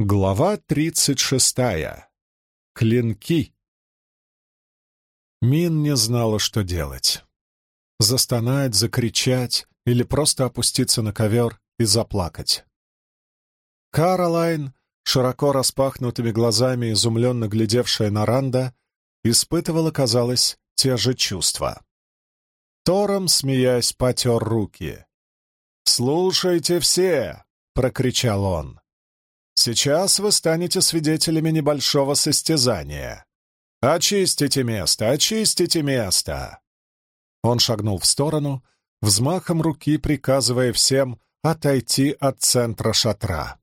Глава тридцать шестая. Клинки. Мин не знала, что делать. Застонать, закричать или просто опуститься на ковер и заплакать. Каролайн, широко распахнутыми глазами, изумленно глядевшая на Ранда, испытывала, казалось, те же чувства. Тором, смеясь, потер руки. «Слушайте все!» — прокричал он. Сейчас вы станете свидетелями небольшого состязания. Очистите место, очистите место!» Он шагнул в сторону, взмахом руки приказывая всем отойти от центра шатра.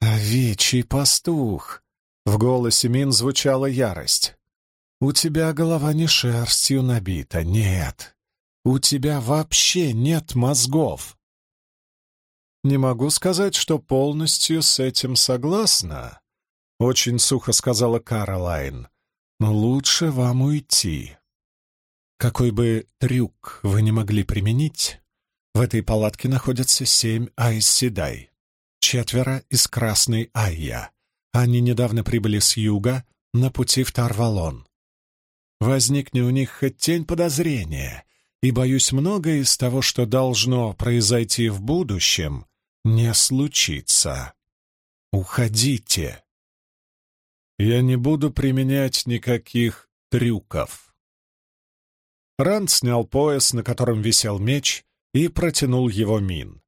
«Овечий пастух!» — в голосе Мин звучала ярость. «У тебя голова не шерстью набита, нет. У тебя вообще нет мозгов. «Не могу сказать, что полностью с этим согласна», — очень сухо сказала Каролайн. «Но лучше вам уйти. Какой бы трюк вы не могли применить, в этой палатке находятся семь айсседай, четверо из Красной Айя. Они недавно прибыли с юга на пути в Тарвалон. Возникне у них хоть тень подозрения, и, боюсь, многое из того, что должно произойти в будущем, не случится. Уходите. Я не буду применять никаких трюков. Ранд снял пояс, на котором висел меч, и протянул его Мин.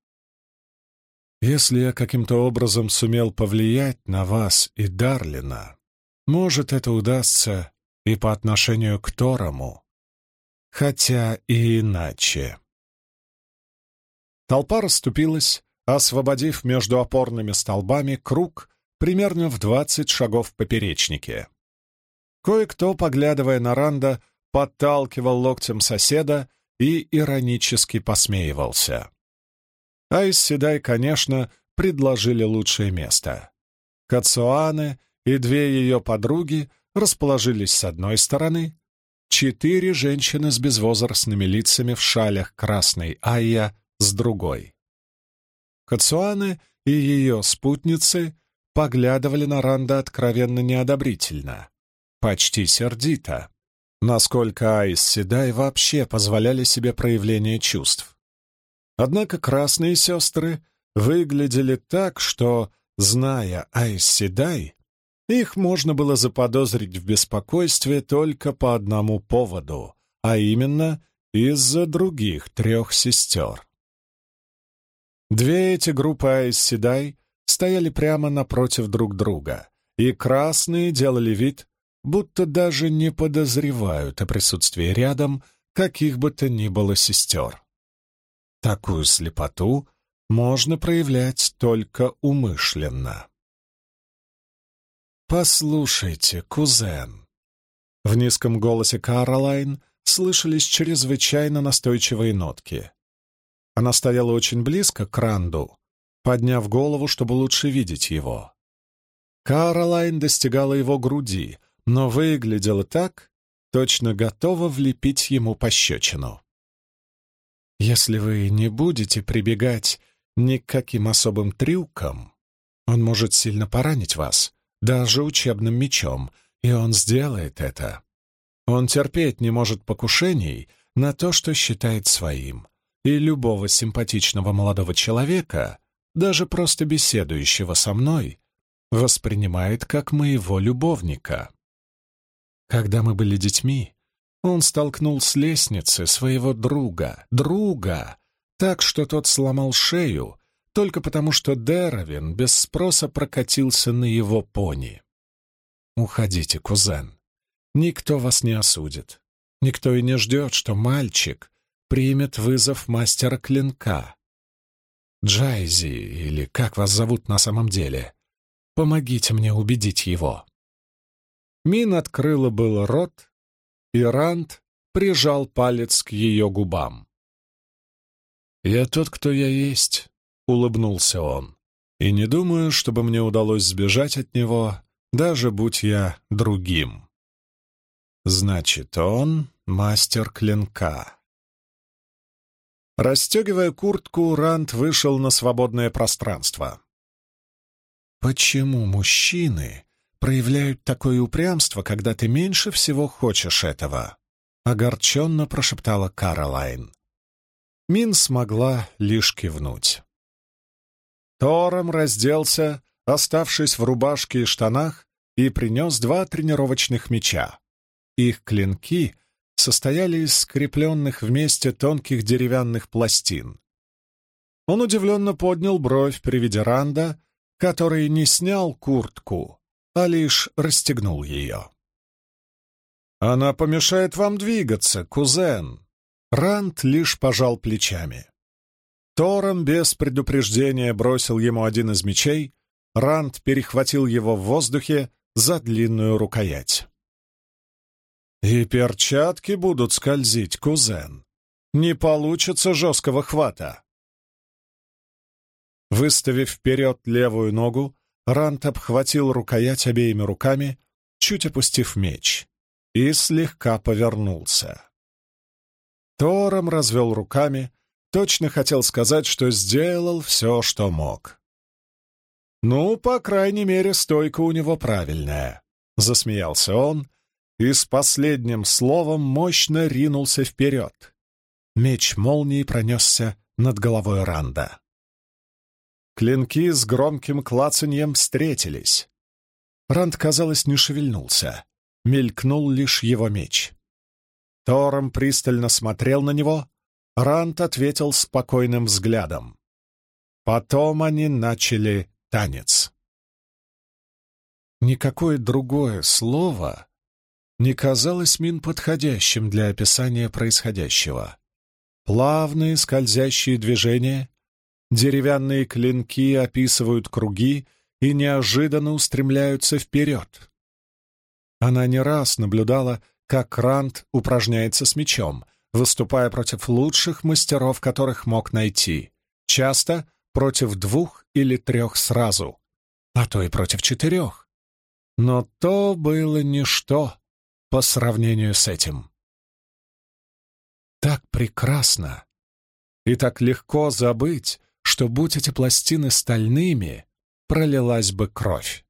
Если я каким-то образом сумел повлиять на вас и Дарлина, может, это удастся и по отношению к Торому, хотя и иначе. Толпа расступилась, освободив между опорными столбами круг примерно в двадцать шагов поперечнике. Кое-кто, поглядывая на Ранда, подталкивал локтем соседа и иронически посмеивался. Айс Седай, конечно, предложили лучшее место. Кацуаны и две ее подруги расположились с одной стороны, четыре женщины с безвозрастными лицами в шалях красной Айя с другой. Кацуаны и ее спутницы поглядывали на Ранда откровенно неодобрительно, почти сердито, насколько Айс Седай вообще позволяли себе проявление чувств. Однако красные сестры выглядели так, что, зная Айс Седай, их можно было заподозрить в беспокойстве только по одному поводу, а именно из-за других трех сестер. Две эти группы Айс Седай стояли прямо напротив друг друга, и красные делали вид, будто даже не подозревают о присутствии рядом каких бы то ни было сестер. Такую слепоту можно проявлять только умышленно. «Послушайте, кузен!» В низком голосе Каролайн слышались чрезвычайно настойчивые нотки. Она стояла очень близко к Ранду, подняв голову, чтобы лучше видеть его. Каролайн достигала его груди, но выглядела так, точно готова влепить ему пощечину. «Если вы не будете прибегать ни к каким особым трюкам, он может сильно поранить вас, даже учебным мечом, и он сделает это. Он терпеть не может покушений на то, что считает своим и любого симпатичного молодого человека, даже просто беседующего со мной, воспринимает как моего любовника. Когда мы были детьми, он столкнул с лестницы своего друга, друга, так что тот сломал шею, только потому что Деровин без спроса прокатился на его пони. «Уходите, кузен. Никто вас не осудит. Никто и не ждет, что мальчик, примет вызов мастера клинка. Джайзи, или как вас зовут на самом деле, помогите мне убедить его. Мин открыла было рот, и Ранд прижал палец к ее губам. «Я тот, кто я есть», — улыбнулся он, «и не думаю, чтобы мне удалось сбежать от него, даже будь я другим». «Значит, он мастер клинка». Расстегивая куртку, Рант вышел на свободное пространство. Почему мужчины проявляют такое упрямство, когда ты меньше всего хочешь этого?» — огорченно прошептала Каролайн. Мин смогла лишь кивнуть. Тором разделся, оставшись в рубашке и штанах, и принес два тренировочных меча. Их клинки состояли из скрепленных вместе тонких деревянных пластин. Он удивленно поднял бровь при виде Ранда, который не снял куртку, а лишь расстегнул ее. «Она помешает вам двигаться, кузен!» Ранд лишь пожал плечами. Тором без предупреждения бросил ему один из мечей, Ранд перехватил его в воздухе за длинную рукоять. «И перчатки будут скользить, кузен. Не получится жесткого хвата». Выставив вперед левую ногу, Рант обхватил рукоять обеими руками, чуть опустив меч, и слегка повернулся. Тором развел руками, точно хотел сказать, что сделал все, что мог. «Ну, по крайней мере, стойка у него правильная», — засмеялся он и с последним словом мощно ринулся вперед. Меч молнии пронесся над головой Ранда. Клинки с громким клацаньем встретились. Ранд, казалось, не шевельнулся. Мелькнул лишь его меч. Тором пристально смотрел на него. Ранд ответил спокойным взглядом. Потом они начали танец. Никакое другое слово не казалось Мин подходящим для описания происходящего. Плавные скользящие движения, Деревянные клинки описывают круги и неожиданно устремляются вперед. Она не раз наблюдала, как Рант упражняется с мечом, выступая против лучших мастеров, которых мог найти, часто против двух или трех сразу, а то и против четырех. Но то было ничто по сравнению с этим. Так прекрасно и так легко забыть, что, будь эти пластины стальными, пролилась бы кровь.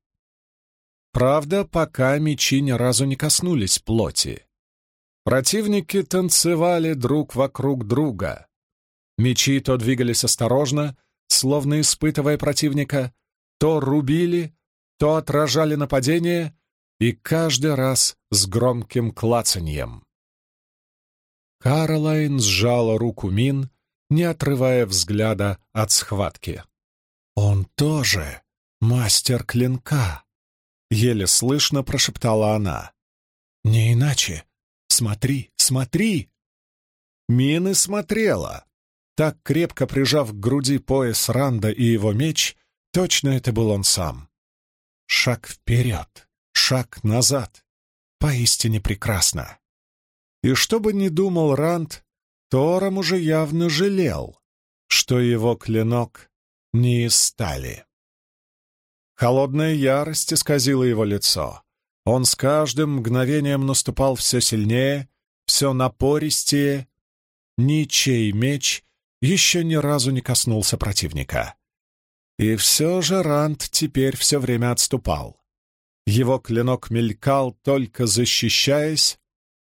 Правда, пока мечи ни разу не коснулись плоти. Противники танцевали друг вокруг друга. Мечи то двигались осторожно, словно испытывая противника, то рубили, то отражали нападение, и каждый раз с громким клацаньем. Каролайн сжала руку Мин, не отрывая взгляда от схватки. «Он тоже мастер клинка», — еле слышно прошептала она. «Не иначе. Смотри, смотри!» Мины смотрела. Так крепко прижав к груди пояс Ранда и его меч, точно это был он сам. Шаг вперед, шаг назад. Поистине прекрасно. И что бы ни думал Ранд, Тором уже явно жалел, что его клинок не из стали. Холодная ярость исказила его лицо. Он с каждым мгновением наступал все сильнее, все напористее. Ничей меч еще ни разу не коснулся противника. И все же Рант теперь все время отступал. Его клинок мелькал, только защищаясь,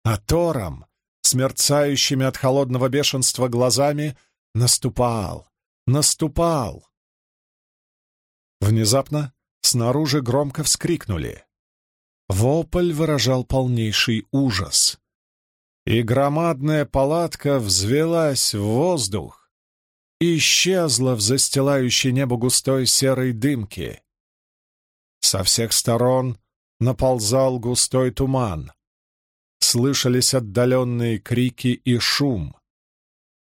а Тором с мерцающими от холодного бешенства глазами, наступал, наступал. Внезапно снаружи громко вскрикнули. Вопль выражал полнейший ужас. И громадная палатка взвелась в воздух и исчезла в застилающей небо густой серой дымке. Со всех сторон наползал густой туман, слышались отдаленные крики и шум.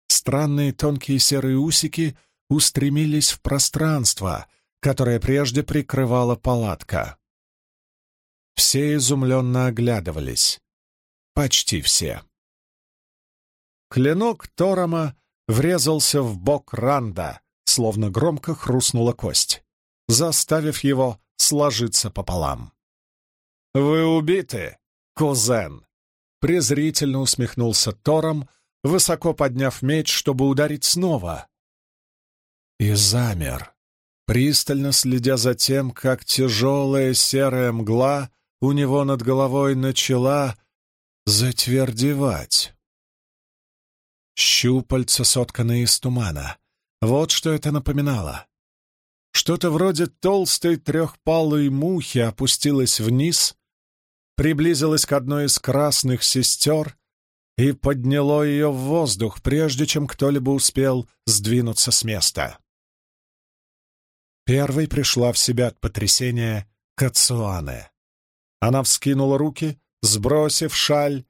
Странные тонкие серые усики устремились в пространство, которое прежде прикрывала палатка. Все изумленно оглядывались. Почти все. Клинок Торома врезался в бок Ранда, словно громко хрустнула кость, заставив его сложиться пополам. «Вы убиты, кузен!» презрительно усмехнулся Тором, высоко подняв меч, чтобы ударить снова. И замер, пристально следя за тем, как тяжелая серая мгла у него над головой начала затвердевать. Щупальца, сотканные из тумана. Вот что это напоминало. Что-то вроде толстой трехпалой мухи опустилось вниз, приблизилось к одной из красных сестер и подняло ее в воздух, прежде чем кто-либо успел сдвинуться с места. Первой пришла в себя от потрясения Кацуане. Она вскинула руки, сбросив шаль.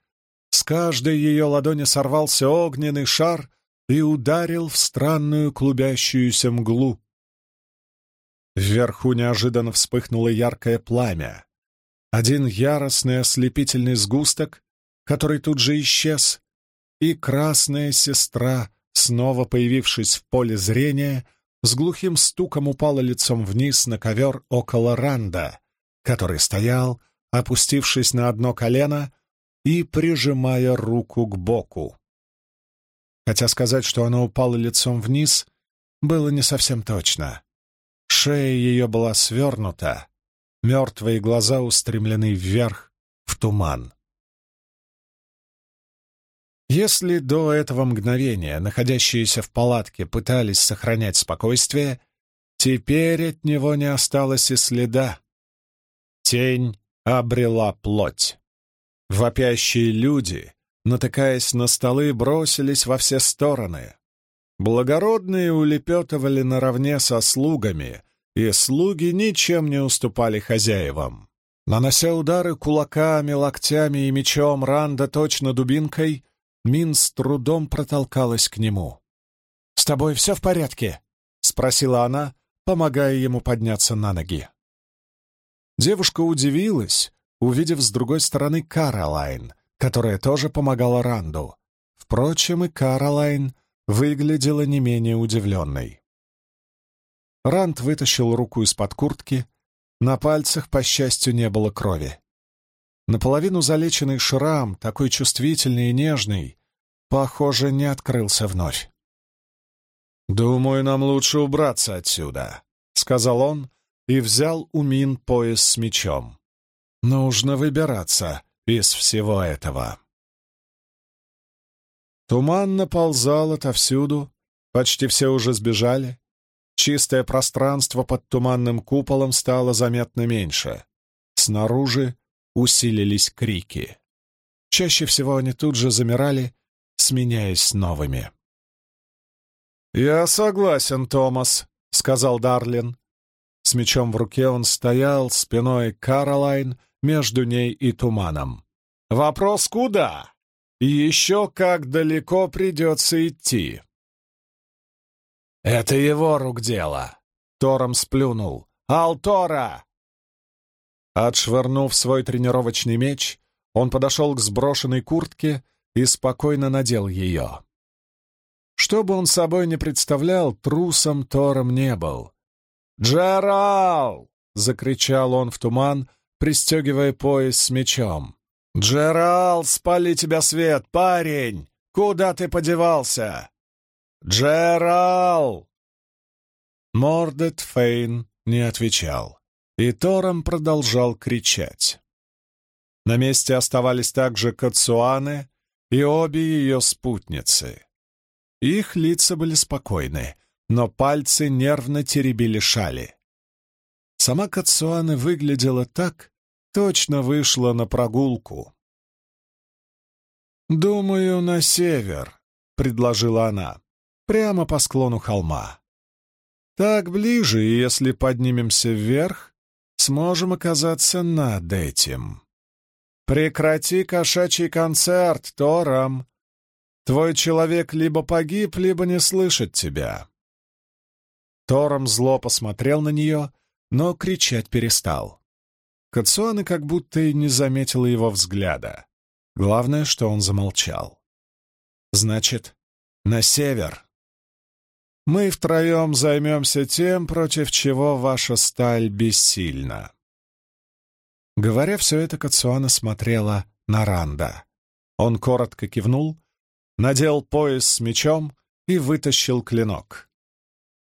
С каждой ее ладони сорвался огненный шар и ударил в странную клубящуюся мглу. Вверху неожиданно вспыхнуло яркое пламя. Один яростный ослепительный сгусток, который тут же исчез, и красная сестра, снова появившись в поле зрения, с глухим стуком упала лицом вниз на ковер около Ранда, который стоял, опустившись на одно колено и прижимая руку к боку. Хотя сказать, что она упала лицом вниз, было не совсем точно. Шея ее была свернута, мертвые глаза устремлены вверх, в туман. Если до этого мгновения находящиеся в палатке пытались сохранять спокойствие, теперь от него не осталось и следа. Тень обрела плоть. Вопящие люди, натыкаясь на столы, бросились во все стороны. Благородные улепетывали наравне со слугами, и слуги ничем не уступали хозяевам. Нанося удары кулаками, локтями и мечом Ранда точно дубинкой, Мин с трудом протолкалась к нему. «С тобой все в порядке?» — спросила она, помогая ему подняться на ноги. Девушка удивилась, увидев с другой стороны Каролайн, которая тоже помогала Ранду. Впрочем, и Каролайн выглядела не менее удивленной. Ранд вытащил руку из-под куртки. На пальцах, по счастью, не было крови. Наполовину залеченный шрам, такой чувствительный и нежный, похоже, не открылся вновь. «Думаю, нам лучше убраться отсюда», — сказал он и взял у Мин пояс с мечом. «Нужно выбираться из всего этого». Туман наползал отовсюду, почти все уже сбежали. Чистое пространство под туманным куполом стало заметно меньше. Снаружи усилились крики. Чаще всего они тут же замирали, сменяясь новыми. «Я согласен, Томас», — сказал Дарлин. С мечом в руке он стоял спиной Каролайн между ней и туманом. «Вопрос куда? Еще как далеко придется идти?» «Это его рук дело», — Тором сплюнул. «Алтора!» Отшвырнув свой тренировочный меч, он подошел к сброшенной куртке и спокойно надел ее. Что бы он собой не представлял, трусом Тором не был. «Джерал!» — закричал он в туман, пристегивая пояс с мечом. «Джерал, спали тебя свет, парень! Куда ты подевался?» «Джерал!» Мордет Фейн не отвечал. И Тором продолжал кричать. На месте оставались также Кацуаны и обе ее спутницы. Их лица были спокойны, но пальцы нервно теребили шали. Сама Кацуаны выглядела так, точно вышла на прогулку. «Думаю, на север», — предложила она, — «прямо по склону холма. Так ближе, и если поднимемся вверх, сможем оказаться над этим. Прекрати кошачий концерт, Торам. Твой человек либо погиб, либо не слышит тебя. Тором зло посмотрел на нее, но кричать перестал. Кацуана как будто и не заметила его взгляда. Главное, что он замолчал. «Значит, на север», мы втроем займемся тем, против чего ваша сталь бессильна». Говоря все это, Кацуана смотрела на Ранда. Он коротко кивнул, надел пояс с мечом и вытащил клинок.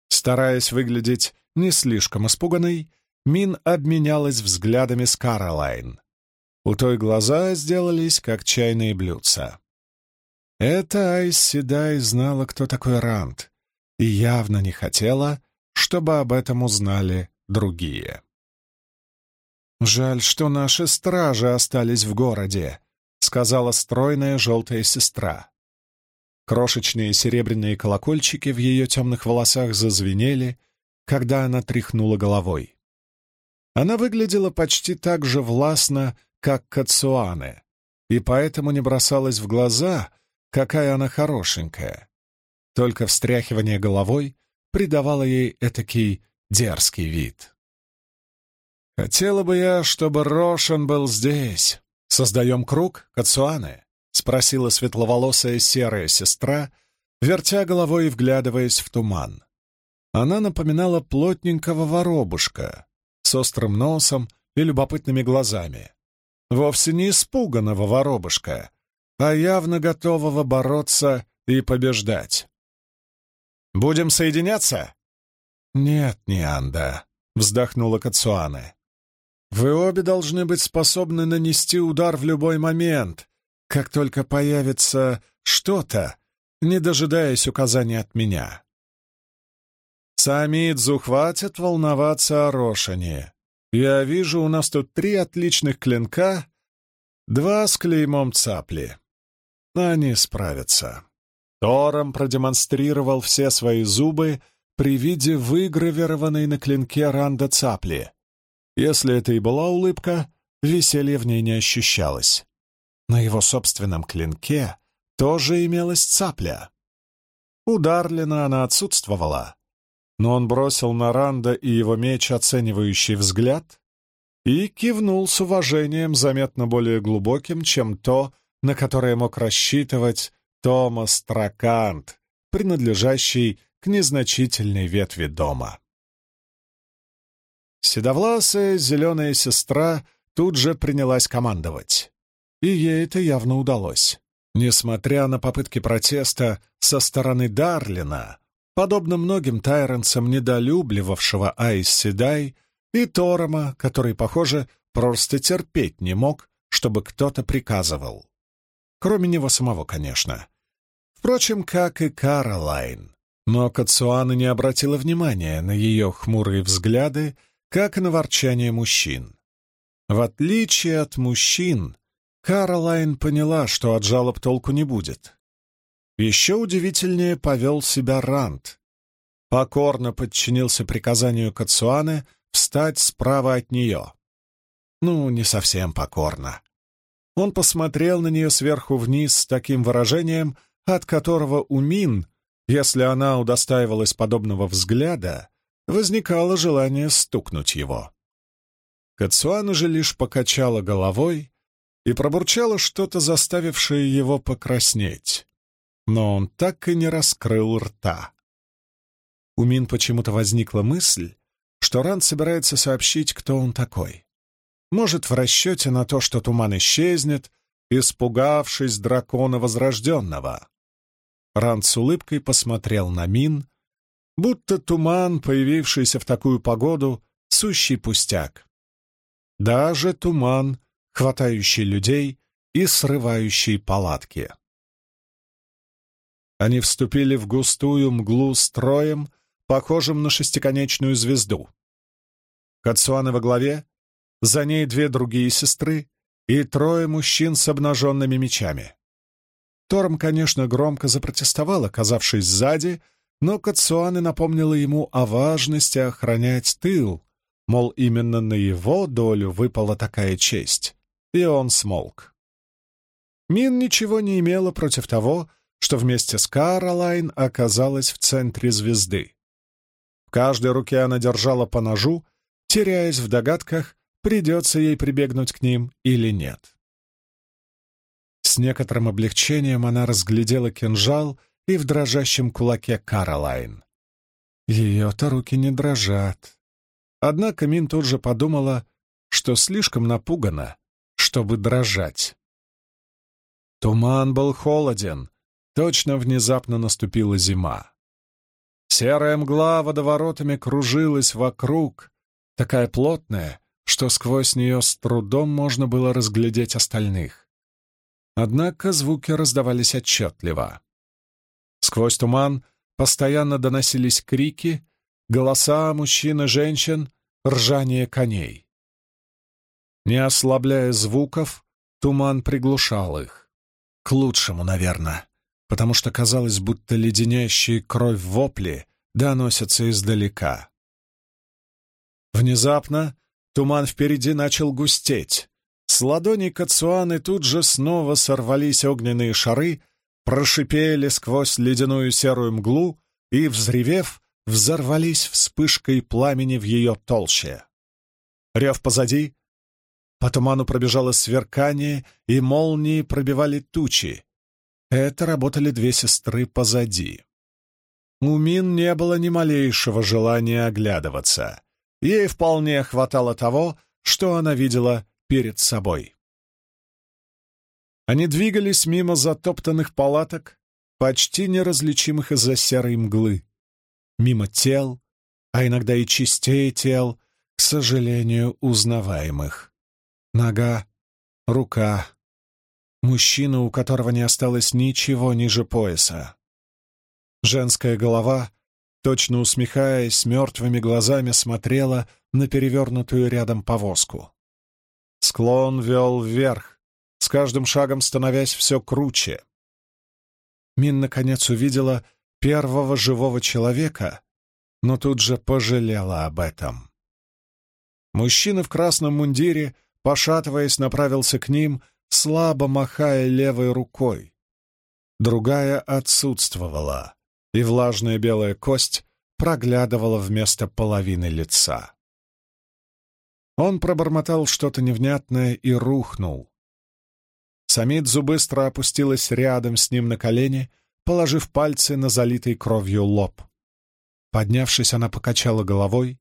Стараясь выглядеть не слишком испуганной, Мин обменялась взглядами с Каролайн. У той глаза сделались, как чайные блюдца. Эта Айс Седай знала, кто такой Рант, и явно не хотела, чтобы об этом узнали другие. «Жаль, что наши стражи остались в городе», — сказала стройная желтая сестра. Крошечные серебряные колокольчики в ее темных волосах зазвенели, когда она тряхнула головой. Она выглядела почти так же властно, как Кацуане, и поэтому не бросалась в глаза, какая она хорошенькая. Только встряхивание головой придавало ей этакий дерзкий вид. «Хотела бы я, чтобы Рошен был здесь. Создаем круг, Кацуаны?» — спросила светловолосая серая сестра, вертя головой и вглядываясь в туман. Она напоминала плотненького воробушка острым носом и любопытными глазами. Вовсе не испуганного воробушка, а явно готового бороться и побеждать. «Будем соединяться?» «Нет, Нианда», — вздохнула Кацуане. «Вы обе должны быть способны нанести удар в любой момент, как только появится что-то, не дожидаясь указания от меня. Самидзу хватит волноваться о Рошане. Я вижу, у нас тут три отличных клинка, два с клеймом цапли. Они справятся. Тором продемонстрировал все свои зубы при виде выгравированной на клинке ранда цапли. Если это и была улыбка, веселье в ней не ощущалось. На его собственном клинке тоже имелась цапля. У она отсутствовала, но он бросил на Ранда и его меч оценивающий взгляд и кивнул с уважением заметно более глубоким, чем то, на которое мог рассчитывать Томас Тракант, принадлежащий к незначительной ветви дома. Седовласая зеленая сестра тут же принялась командовать. И ей это явно удалось. Несмотря на попытки протеста со стороны Дарлина, подобно многим тайренцам, недолюбливавшего Айс Седай, и Торома, который, похоже, просто терпеть не мог, чтобы кто-то приказывал. Кроме него самого, конечно. Впрочем, как и Каролайн. Но Кацуана не обратила внимания на ее хмурые взгляды, как и на ворчание мужчин. В отличие от мужчин, Каролайн поняла, что от жалоб толку не будет. Еще удивительнее повел себя Рант. Покорно подчинился приказанию Кацуаны встать справа от нее. Ну, не совсем покорно. Он посмотрел на нее сверху вниз с таким выражением, от которого у Мин, если она удостаивалась подобного взгляда, возникало желание стукнуть его. Кацуана же лишь покачала головой и пробурчала что-то, заставившее его покраснеть. Но он так и не раскрыл рта. У Мин почему-то возникла мысль, что Ранд собирается сообщить, кто он такой. Может, в расчете на то, что туман исчезнет, испугавшись дракона Возрожденного. Ранд с улыбкой посмотрел на Мин, будто туман, появившийся в такую погоду, сущий пустяк. Даже туман, хватающий людей и срывающий палатки. Они вступили в густую мглу строем, похожим на шестиконечную звезду. Кацуана во главе, за ней две другие сестры и трое мужчин с обнаженными мечами. Торм, конечно, громко запротестовал, оказавшись сзади, но Кацуаны напомнила ему о важности охранять тыл, мол, именно на его долю выпала такая честь, и он смолк. Мин ничего не имела против того, что вместе с Каролайн оказалась в центре звезды. В каждой руке она держала по ножу, теряясь в догадках, придется ей прибегнуть к ним или нет. С некоторым облегчением она разглядела кинжал и в дрожащем кулаке Каролайн. Ее-то руки не дрожат. Однако Мин тут же подумала, что слишком напугана, чтобы дрожать. Туман был холоден, точно внезапно наступила зима. Серая мгла водоворотами кружилась вокруг, такая плотная, что сквозь нее с трудом можно было разглядеть остальных. Однако звуки раздавались отчетливо. Сквозь туман постоянно доносились крики, голоса мужчин и женщин, ржание коней. Не ослабляя звуков, туман приглушал их. К лучшему, наверное, потому что казалось, будто леденящие кровь вопли доносятся издалека. Внезапно туман впереди начал густеть. С ладоней Кацуаны тут же снова сорвались огненные шары, прошипели сквозь ледяную серую мглу и, взревев, взорвались вспышкой пламени в ее толще. Рев позади. По туману пробежало сверкание, и молнии пробивали тучи. Это работали две сестры позади. У Мин не было ни малейшего желания оглядываться. Ей вполне хватало того, что она видела перед собой. Они двигались мимо затоптанных палаток, почти неразличимых из-за серой мглы, мимо тел, а иногда и частей тел, к сожалению, узнаваемых. Нога, рука, мужчина, у которого не осталось ничего ниже пояса. Женская голова, точно усмехаясь, мертвыми глазами смотрела на перевернутую рядом повозку. Склон вел вверх, с каждым шагом становясь все круче. Мин, наконец, увидела первого живого человека, но тут же пожалела об этом. Мужчина в красном мундире, пошатываясь, направился к ним, слабо махая левой рукой. Другая отсутствовала, и влажная белая кость проглядывала вместо половины лица. Он пробормотал что-то невнятное и рухнул. Самидзу быстро опустилась рядом с ним на колени, положив пальцы на залитый кровью лоб. Поднявшись, она покачала головой,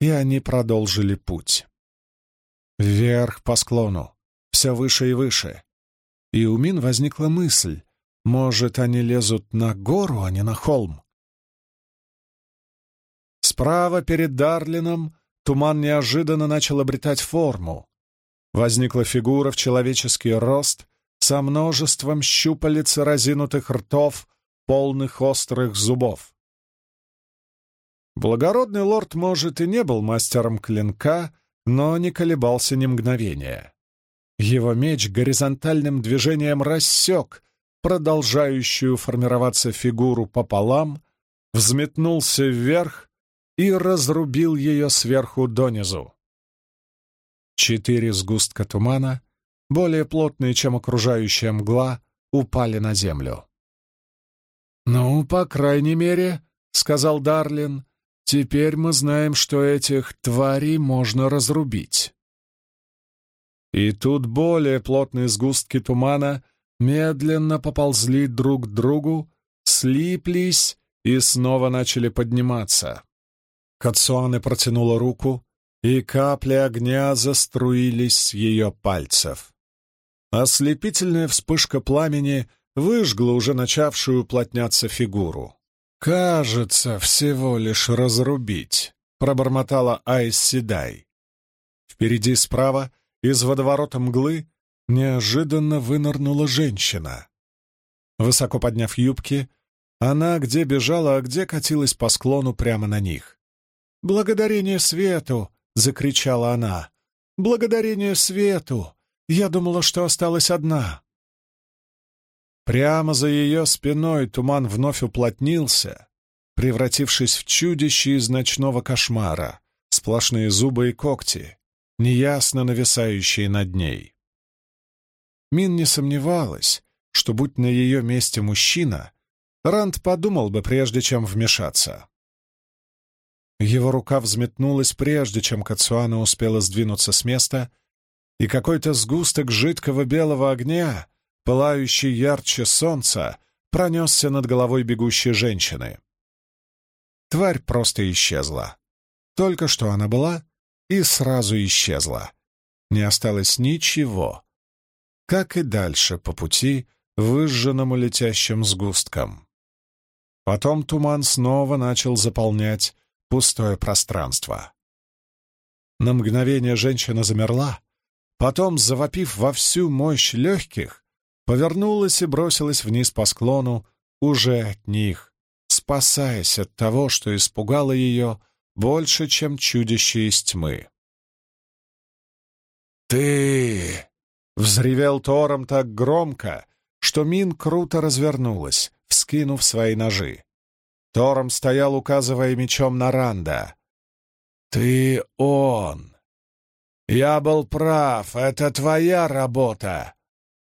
и они продолжили путь. Вверх по склону, все выше и выше. И у Мин возникла мысль, может, они лезут на гору, а не на холм. Справа перед Дарлином туман неожиданно начал обретать форму. Возникла фигура в человеческий рост со множеством щупалец разинутых ртов, полных острых зубов. Благородный лорд, может, и не был мастером клинка, но не колебался ни мгновения. Его меч горизонтальным движением рассек продолжающую формироваться фигуру пополам, взметнулся вверх и разрубил ее сверху донизу. Четыре сгустка тумана, более плотные, чем окружающая мгла, упали на землю. «Ну, по крайней мере, — сказал Дарлин, — теперь мы знаем, что этих тварей можно разрубить». И тут более плотные сгустки тумана медленно поползли друг к другу, слиплись и снова начали подниматься. Кацуаны протянула руку, и капли огня заструились с ее пальцев. Ослепительная вспышка пламени выжгла уже начавшую уплотняться фигуру. «Кажется, всего лишь разрубить», — пробормотала Айс Седай. Впереди справа, из водоворота мглы, неожиданно вынырнула женщина. Высоко подняв юбки, она где бежала, а где катилась по склону прямо на них. «Благодарение свету!» — закричала она. «Благодарение свету! Я думала, что осталась одна!» Прямо за ее спиной туман вновь уплотнился, превратившись в чудище из ночного кошмара, сплошные зубы и когти, неясно нависающие над ней. Мин не сомневалась, что, будь на ее месте мужчина, Ранд подумал бы, прежде чем вмешаться. Его рука взметнулась, прежде чем Кацуана успела сдвинуться с места, и какой-то сгусток жидкого белого огня, пылающий ярче солнца, пронесся над головой бегущей женщины. Тварь просто исчезла. Только что она была, и сразу исчезла. Не осталось ничего, как и дальше по пути, выжженному летящим сгусткам. Потом туман снова начал заполнять пустое пространство. На мгновение женщина замерла, потом, завопив во всю мощь легких, повернулась и бросилась вниз по склону, уже от них, спасаясь от того, что испугало ее больше, чем чудище из тьмы. «Ты!» — взревел Тором так громко, что Мин круто развернулась, вскинув свои ножи. Тором стоял, указывая мечом на Ранда. «Ты он! Я был прав, это твоя работа!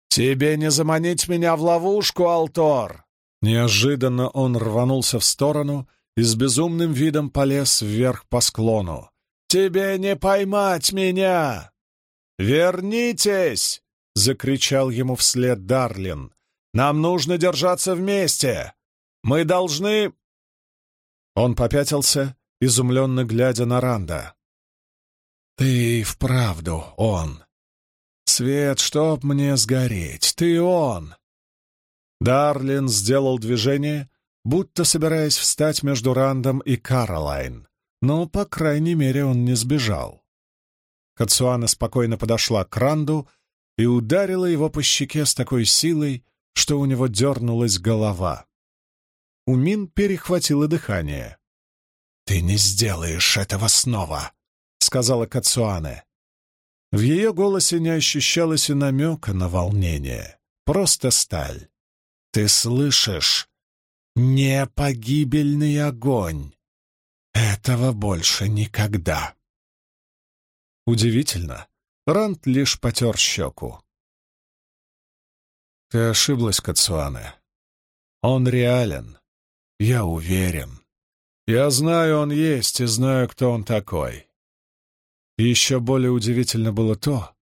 Тебе не заманить меня в ловушку, Алтор!» Неожиданно он рванулся в сторону и с безумным видом полез вверх по склону. «Тебе не поймать меня!» «Вернитесь!» — закричал ему вслед Дарлин. «Нам нужно держаться вместе! Мы должны...» Он попятился, изумленно глядя на Ранда. «Ты вправду он! Свет, чтоб мне сгореть, ты он!» Дарлин сделал движение, будто собираясь встать между Рандом и Каролайн, но, по крайней мере, он не сбежал. Кацуана спокойно подошла к Ранду и ударила его по щеке с такой силой, что у него дернулась голова. У Мин перехватило дыхание. «Ты не сделаешь этого снова», — сказала Кацуане. В ее голосе не ощущалось и намека на волнение. Просто сталь. «Ты слышишь? Не погибельный огонь. Этого больше никогда». Удивительно. Рант лишь потер щеку. «Ты ошиблась, Кацуане. Он реален. Я уверен. Я знаю, он есть, и знаю, кто он такой. еще более удивительно было то,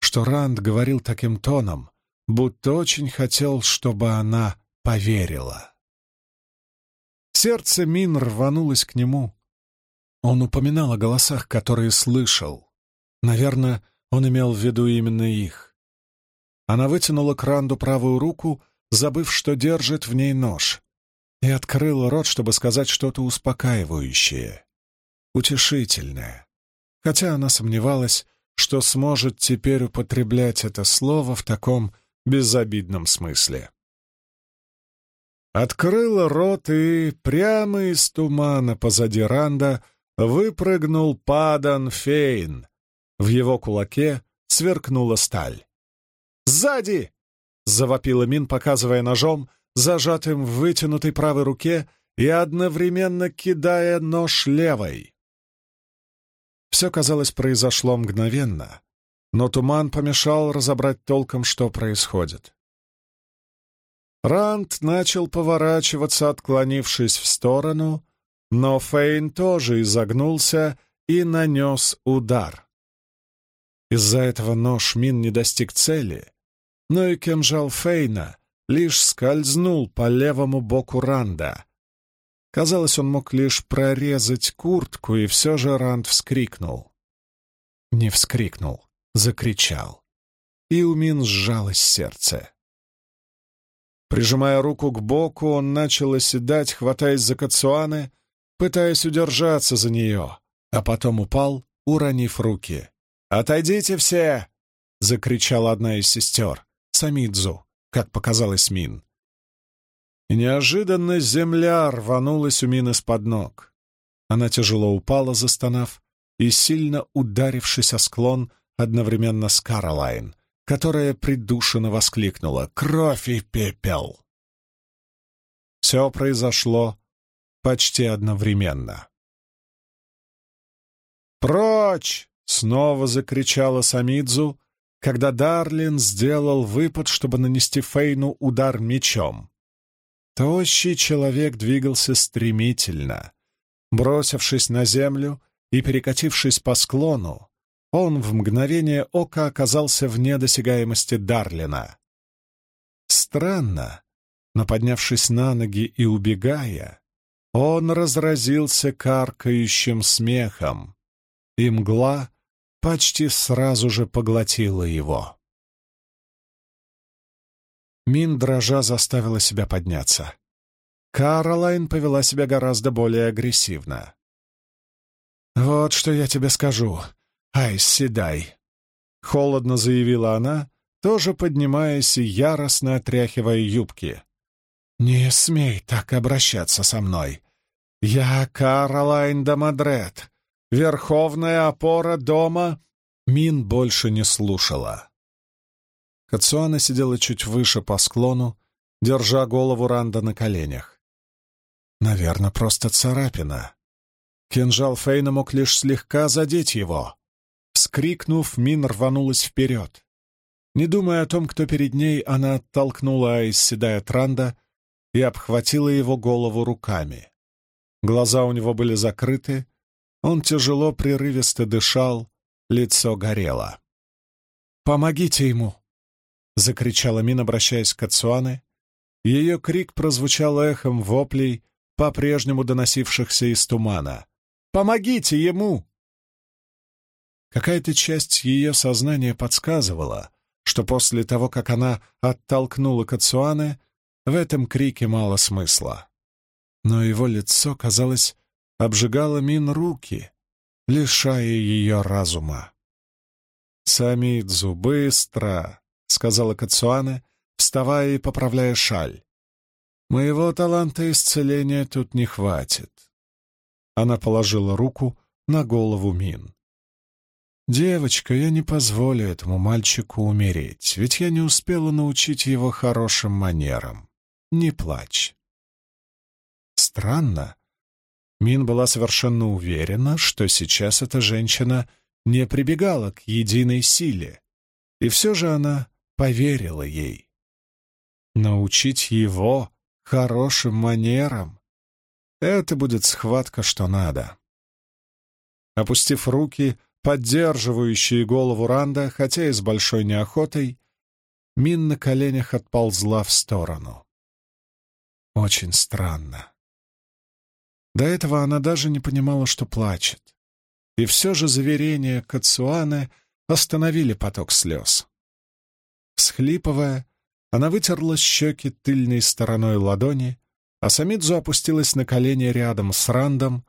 что Ранд говорил таким тоном, будто очень хотел, чтобы она поверила. Сердце Мин рванулось к нему. Он упоминал о голосах, которые слышал. Наверное, он имел в виду именно их. Она вытянула к Ранду правую руку, забыв, что держит в ней нож, и открыла рот, чтобы сказать что-то успокаивающее, утешительное, хотя она сомневалась, что сможет теперь употреблять это слово в таком безобидном смысле. Открыла рот и прямо из тумана позади Ранда выпрыгнул Падан Фейн. В его кулаке сверкнула сталь. «Сзади!» — завопила Мин, показывая ножом, зажатым в вытянутой правой руке и одновременно кидая нож левой. Все, казалось, произошло мгновенно, но туман помешал разобрать толком, что происходит. Ранд начал поворачиваться, отклонившись в сторону, но Фейн тоже изогнулся и нанес удар. Из-за этого нож Мин не достиг цели, но и кинжал Фейна лишь скользнул по левому боку Ранда. Казалось, он мог лишь прорезать куртку, и все же Ранд вскрикнул. Не вскрикнул, закричал. И у Мин сжалось сердце. Прижимая руку к боку, он начал оседать, хватаясь за Кацуаны, пытаясь удержаться за нее, а потом упал, уронив руки. «Отойдите все!» — закричала одна из сестер, Самидзу как показалось Мин. И неожиданно земля рванулась у Мин из-под ног. Она тяжело упала, застонав, и, сильно ударившись о склон, одновременно с Каролайн, которая придушенно воскликнула «Кровь и пепел!». Все произошло почти одновременно. «Прочь!» — снова закричала Самидзу, когда Дарлин сделал выпад, чтобы нанести Фейну удар мечом. Тощий человек двигался стремительно. Бросившись на землю и перекатившись по склону, он в мгновение ока оказался вне досягаемости Дарлина. Странно, но поднявшись на ноги и убегая, он разразился каркающим смехом, и мгла почти сразу же поглотила его. Мин дрожа заставила себя подняться. Каролайн повела себя гораздо более агрессивно. «Вот что я тебе скажу. Ай, седай!» — холодно заявила она, тоже поднимаясь и яростно отряхивая юбки. «Не смей так обращаться со мной. Я Каролайн де Мадрет, верховная опора дома...» Мин больше не слушала. Кацуана сидела чуть выше по склону, держа голову Ранда на коленях. Наверное, просто царапина. Кинжал Фейна мог лишь слегка задеть его. Вскрикнув, Мин рванулась вперед. Не думая о том, кто перед ней, она оттолкнула Айс Транда и обхватила его голову руками. Глаза у него были закрыты, он тяжело, прерывисто дышал, лицо горело. «Помогите ему!» — закричала Мин, обращаясь к Ацуане. Ее крик прозвучал эхом воплей, по-прежнему доносившихся из тумана. «Помогите ему!» Какая-то часть ее сознания подсказывала, что после того, как она оттолкнула Кацуане, в этом крике мало смысла. Но его лицо, казалось, обжигало Мин руки, лишая ее разума. «Самидзу, быстро!» — сказала Кацуане, вставая и поправляя шаль. «Моего таланта исцеления тут не хватит». Она положила руку на голову Мин. «Девочка, я не позволю этому мальчику умереть, ведь я не успела научить его хорошим манерам. Не плачь». Странно. Мин была совершенно уверена, что сейчас эта женщина не прибегала к единой силе, и все же она поверила ей. Научить его хорошим манерам — это будет схватка, что надо. Опустив руки, поддерживающие голову Ранда, хотя и с большой неохотой, Мин на коленях отползла в сторону. Очень странно. До этого она даже не понимала, что плачет. И все же заверения Кацуаны остановили поток слез. Всхлипывая, она вытерла щеки тыльной стороной ладони, а Самидзу опустилась на колени рядом с Рандом,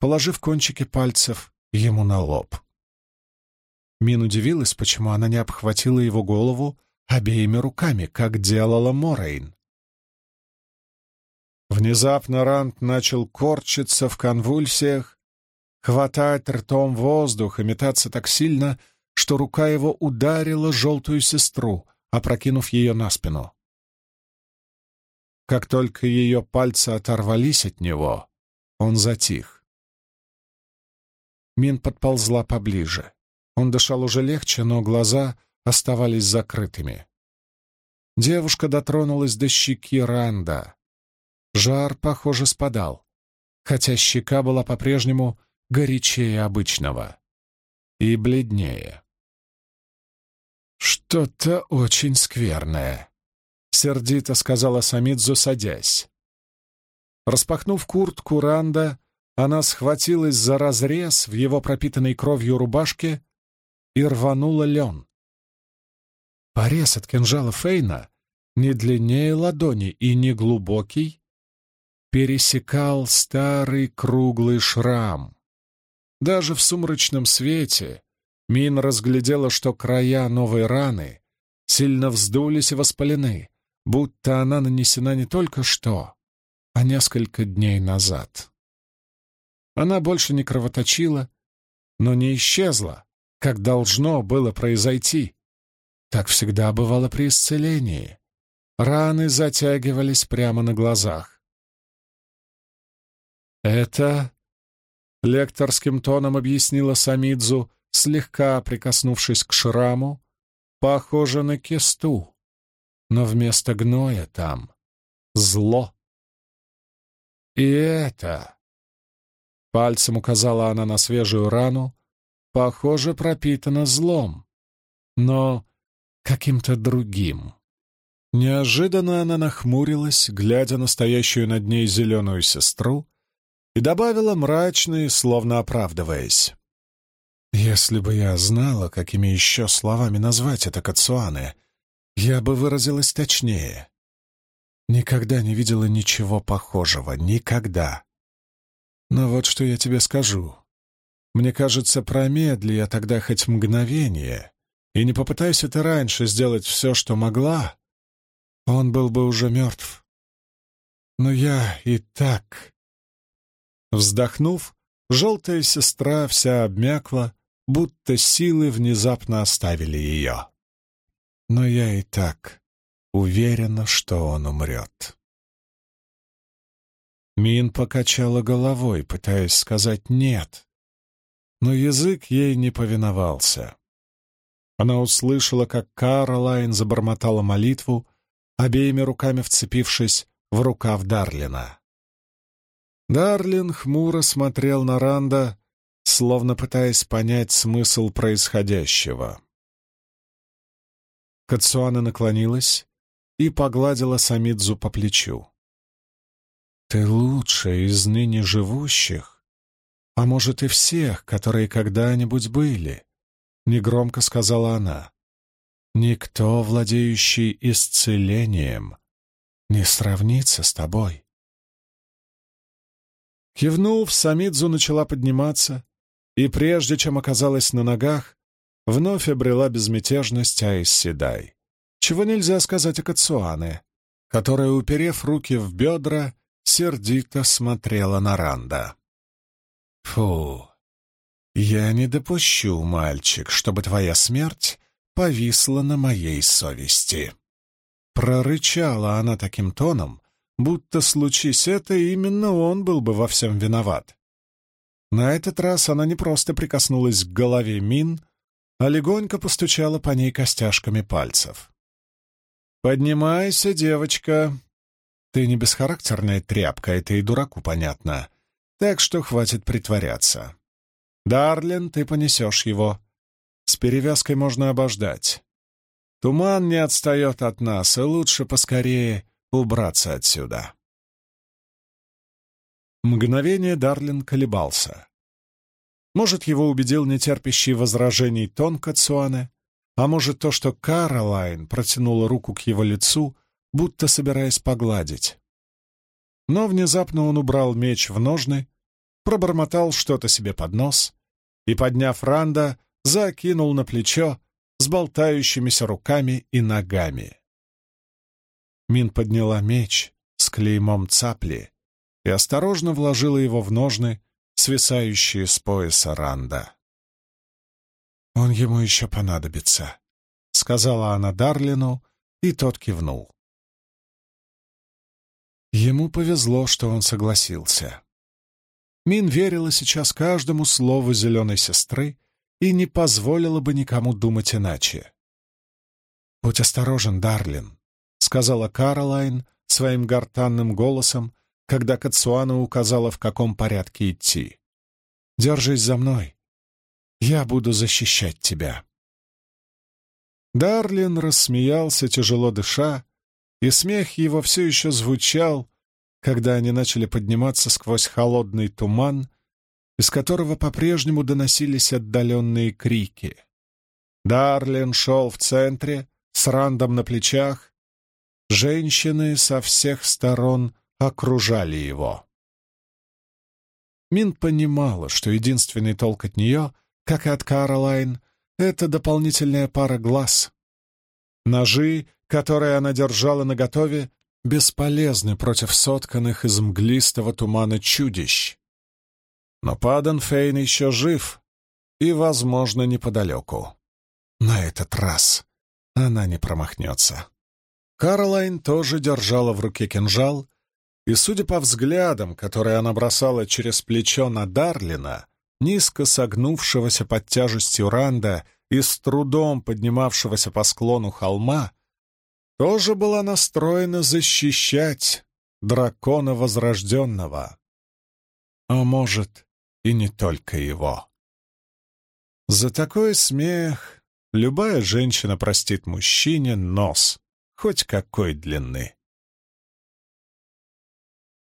положив кончики пальцев ему на лоб. Мин удивилась, почему она не обхватила его голову обеими руками, как делала Морейн. Внезапно Ранд начал корчиться в конвульсиях, хватать ртом воздух и метаться так сильно, что рука его ударила желтую сестру, опрокинув ее на спину. Как только ее пальцы оторвались от него, он затих. Мин подползла поближе. Он дышал уже легче, но глаза оставались закрытыми. Девушка дотронулась до щеки Ранда. Жар, похоже, спадал, хотя щека была по-прежнему горячее обычного и бледнее. «Что-то очень скверное», — сердито сказала Самидзу, садясь. Распахнув куртку Ранда, она схватилась за разрез в его пропитанной кровью рубашке и рванула лен. Порез от кинжала Фейна не длиннее ладони и не глубокий, пересекал старый круглый шрам. Даже в сумрачном свете Мин разглядела, что края новой раны сильно вздулись и воспалены, будто она нанесена не только что, а несколько дней назад. Она больше не кровоточила, но не исчезла, как должно было произойти. Так всегда бывало при исцелении. Раны затягивались прямо на глазах. «Это...» — лекторским тоном объяснила Самидзу, слегка прикоснувшись к шраму, похоже на кисту, но вместо гноя там зло. «И это...» — пальцем указала она на свежую рану, похоже, пропитана злом, но каким-то другим. Неожиданно она нахмурилась, глядя на стоящую над ней зеленую сестру, и добавила мрачно словно оправдываясь. «Если бы я знала, какими еще словами назвать это Кацуаны, я бы выразилась точнее. Никогда не видела ничего похожего. Никогда. Но вот что я тебе скажу. Мне кажется, промедли я тогда хоть мгновение, и не попытайся ты раньше сделать все, что могла, он был бы уже мертв. Но я и так... Вздохнув, желтая сестра вся обмякла, будто силы внезапно оставили ее. Но я и так уверена, что он умрет. Мин покачала головой, пытаясь сказать «нет», но язык ей не повиновался. Она услышала, как Каролайн забормотала молитву, обеими руками вцепившись в рукав Дарлина. Дарлин хмуро смотрел на Ранда, словно пытаясь понять смысл происходящего. Кацуана наклонилась и погладила Самидзу по плечу. «Ты лучшая из ныне живущих, а может и всех, которые когда-нибудь были», — негромко сказала она. «Никто, владеющий исцелением, не сравнится с тобой». Кивнув, Самидзу начала подниматься, и прежде чем оказалась на ногах, вновь обрела безмятежность Айс Седай. Чего нельзя сказать о Кацуане, которая, уперев руки в бедра, сердито смотрела на Ранда. «Фу, я не допущу, мальчик, чтобы твоя смерть повисла на моей совести». Прорычала она таким тоном, будто случись это, именно он был бы во всем виноват. На этот раз она не просто прикоснулась к голове Мин, а легонько постучала по ней костяшками пальцев. «Поднимайся, девочка. Ты не бесхарактерная тряпка, это и дураку понятно, так что хватит притворяться. Дарлин, ты понесешь его. С перевязкой можно обождать. Туман не отстает от нас, и лучше поскорее убраться отсюда». Мгновение Дарлин колебался. Может, его убедил нетерпящий возражений тон Кацуане, а может, то, что Каролайн протянула руку к его лицу, будто собираясь погладить. Но внезапно он убрал меч в ножны, пробормотал что-то себе под нос и, подняв Ранда, закинул на плечо с болтающимися руками и ногами. Мин подняла меч с клеймом цапли и осторожно вложила его в ножны, свисающие с пояса Ранда. «Он ему еще понадобится», — сказала она Дарлину, и тот кивнул. Ему повезло, что он согласился. Мин верила сейчас каждому слову зеленой сестры и не позволила бы никому думать иначе. «Будь осторожен, Дарлин», — сказала Каролайн своим гортанным голосом, когда Кацуана указала, в каком порядке идти. «Держись за мной. Я буду защищать тебя». Дарлин рассмеялся, тяжело дыша, и смех его все еще звучал, когда они начали подниматься сквозь холодный туман, из которого по-прежнему доносились отдаленные крики. Дарлин шел в центре, с рандом на плечах. Женщины со всех сторон окружали его. Мин понимала, что единственный толк от нее, как и от Каролайн, это дополнительная пара глаз. Ножи, которые она держала наготове, бесполезны против сотканных из мглистого тумана чудищ. Но Падан Фейн еще жив и, возможно, неподалеку. На этот раз она не промахнется. Каролайн тоже держала в руке кинжал, и, судя по взглядам, которые она бросала через плечо на Дарлина, низко согнувшегося под тяжестью Ранда и с трудом поднимавшегося по склону холма, тоже была настроена защищать дракона Возрожденного. А может, и не только его. За такой смех любая женщина простит мужчине нос, хоть какой длины.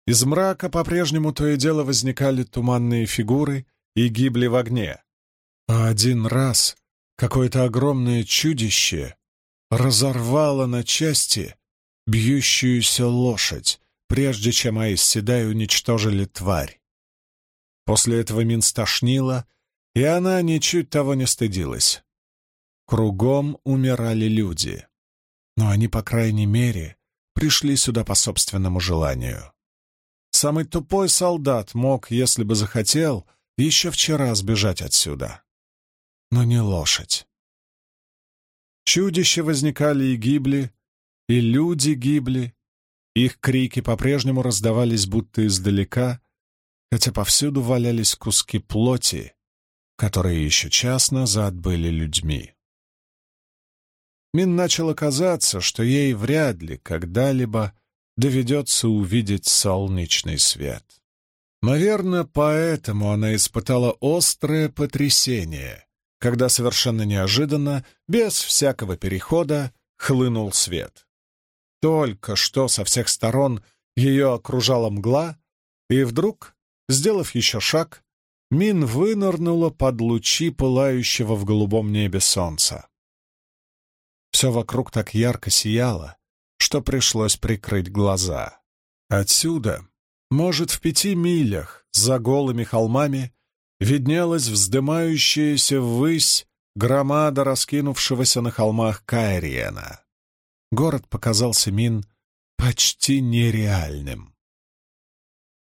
Из мрака по-прежнему то и дело возникали туманные фигуры и гибли в огне. А один раз какое-то огромное чудище разорвало на части бьющуюся лошадь, прежде чем Айс Седай уничтожили тварь. После этого Мин стошнила, и она ничуть того не стыдилась. Кругом умирали люди, но они, по крайней мере, пришли сюда по собственному желанию. Самый тупой солдат мог, если бы захотел, еще вчера сбежать отсюда. Но не лошадь. Чудища возникали и гибли, и люди гибли. Их крики по-прежнему раздавались будто издалека, хотя повсюду валялись куски плоти, которые еще час назад были людьми. Мин начало казаться, что ей вряд ли когда-либо доведется увидеть солнечный свет. Наверное, поэтому она испытала острое потрясение, когда совершенно неожиданно, без всякого перехода, хлынул свет. Только что со всех сторон ее окружала мгла, и вдруг, сделав еще шаг, Мин вынырнула под лучи пылающего в голубом небе солнца. Все вокруг так ярко сияло, что пришлось прикрыть глаза. Отсюда, может, в пяти милях, за голыми холмами, виднелась вздымающаяся ввысь громада раскинувшегося на холмах Кайриена. Город показался Мин почти нереальным.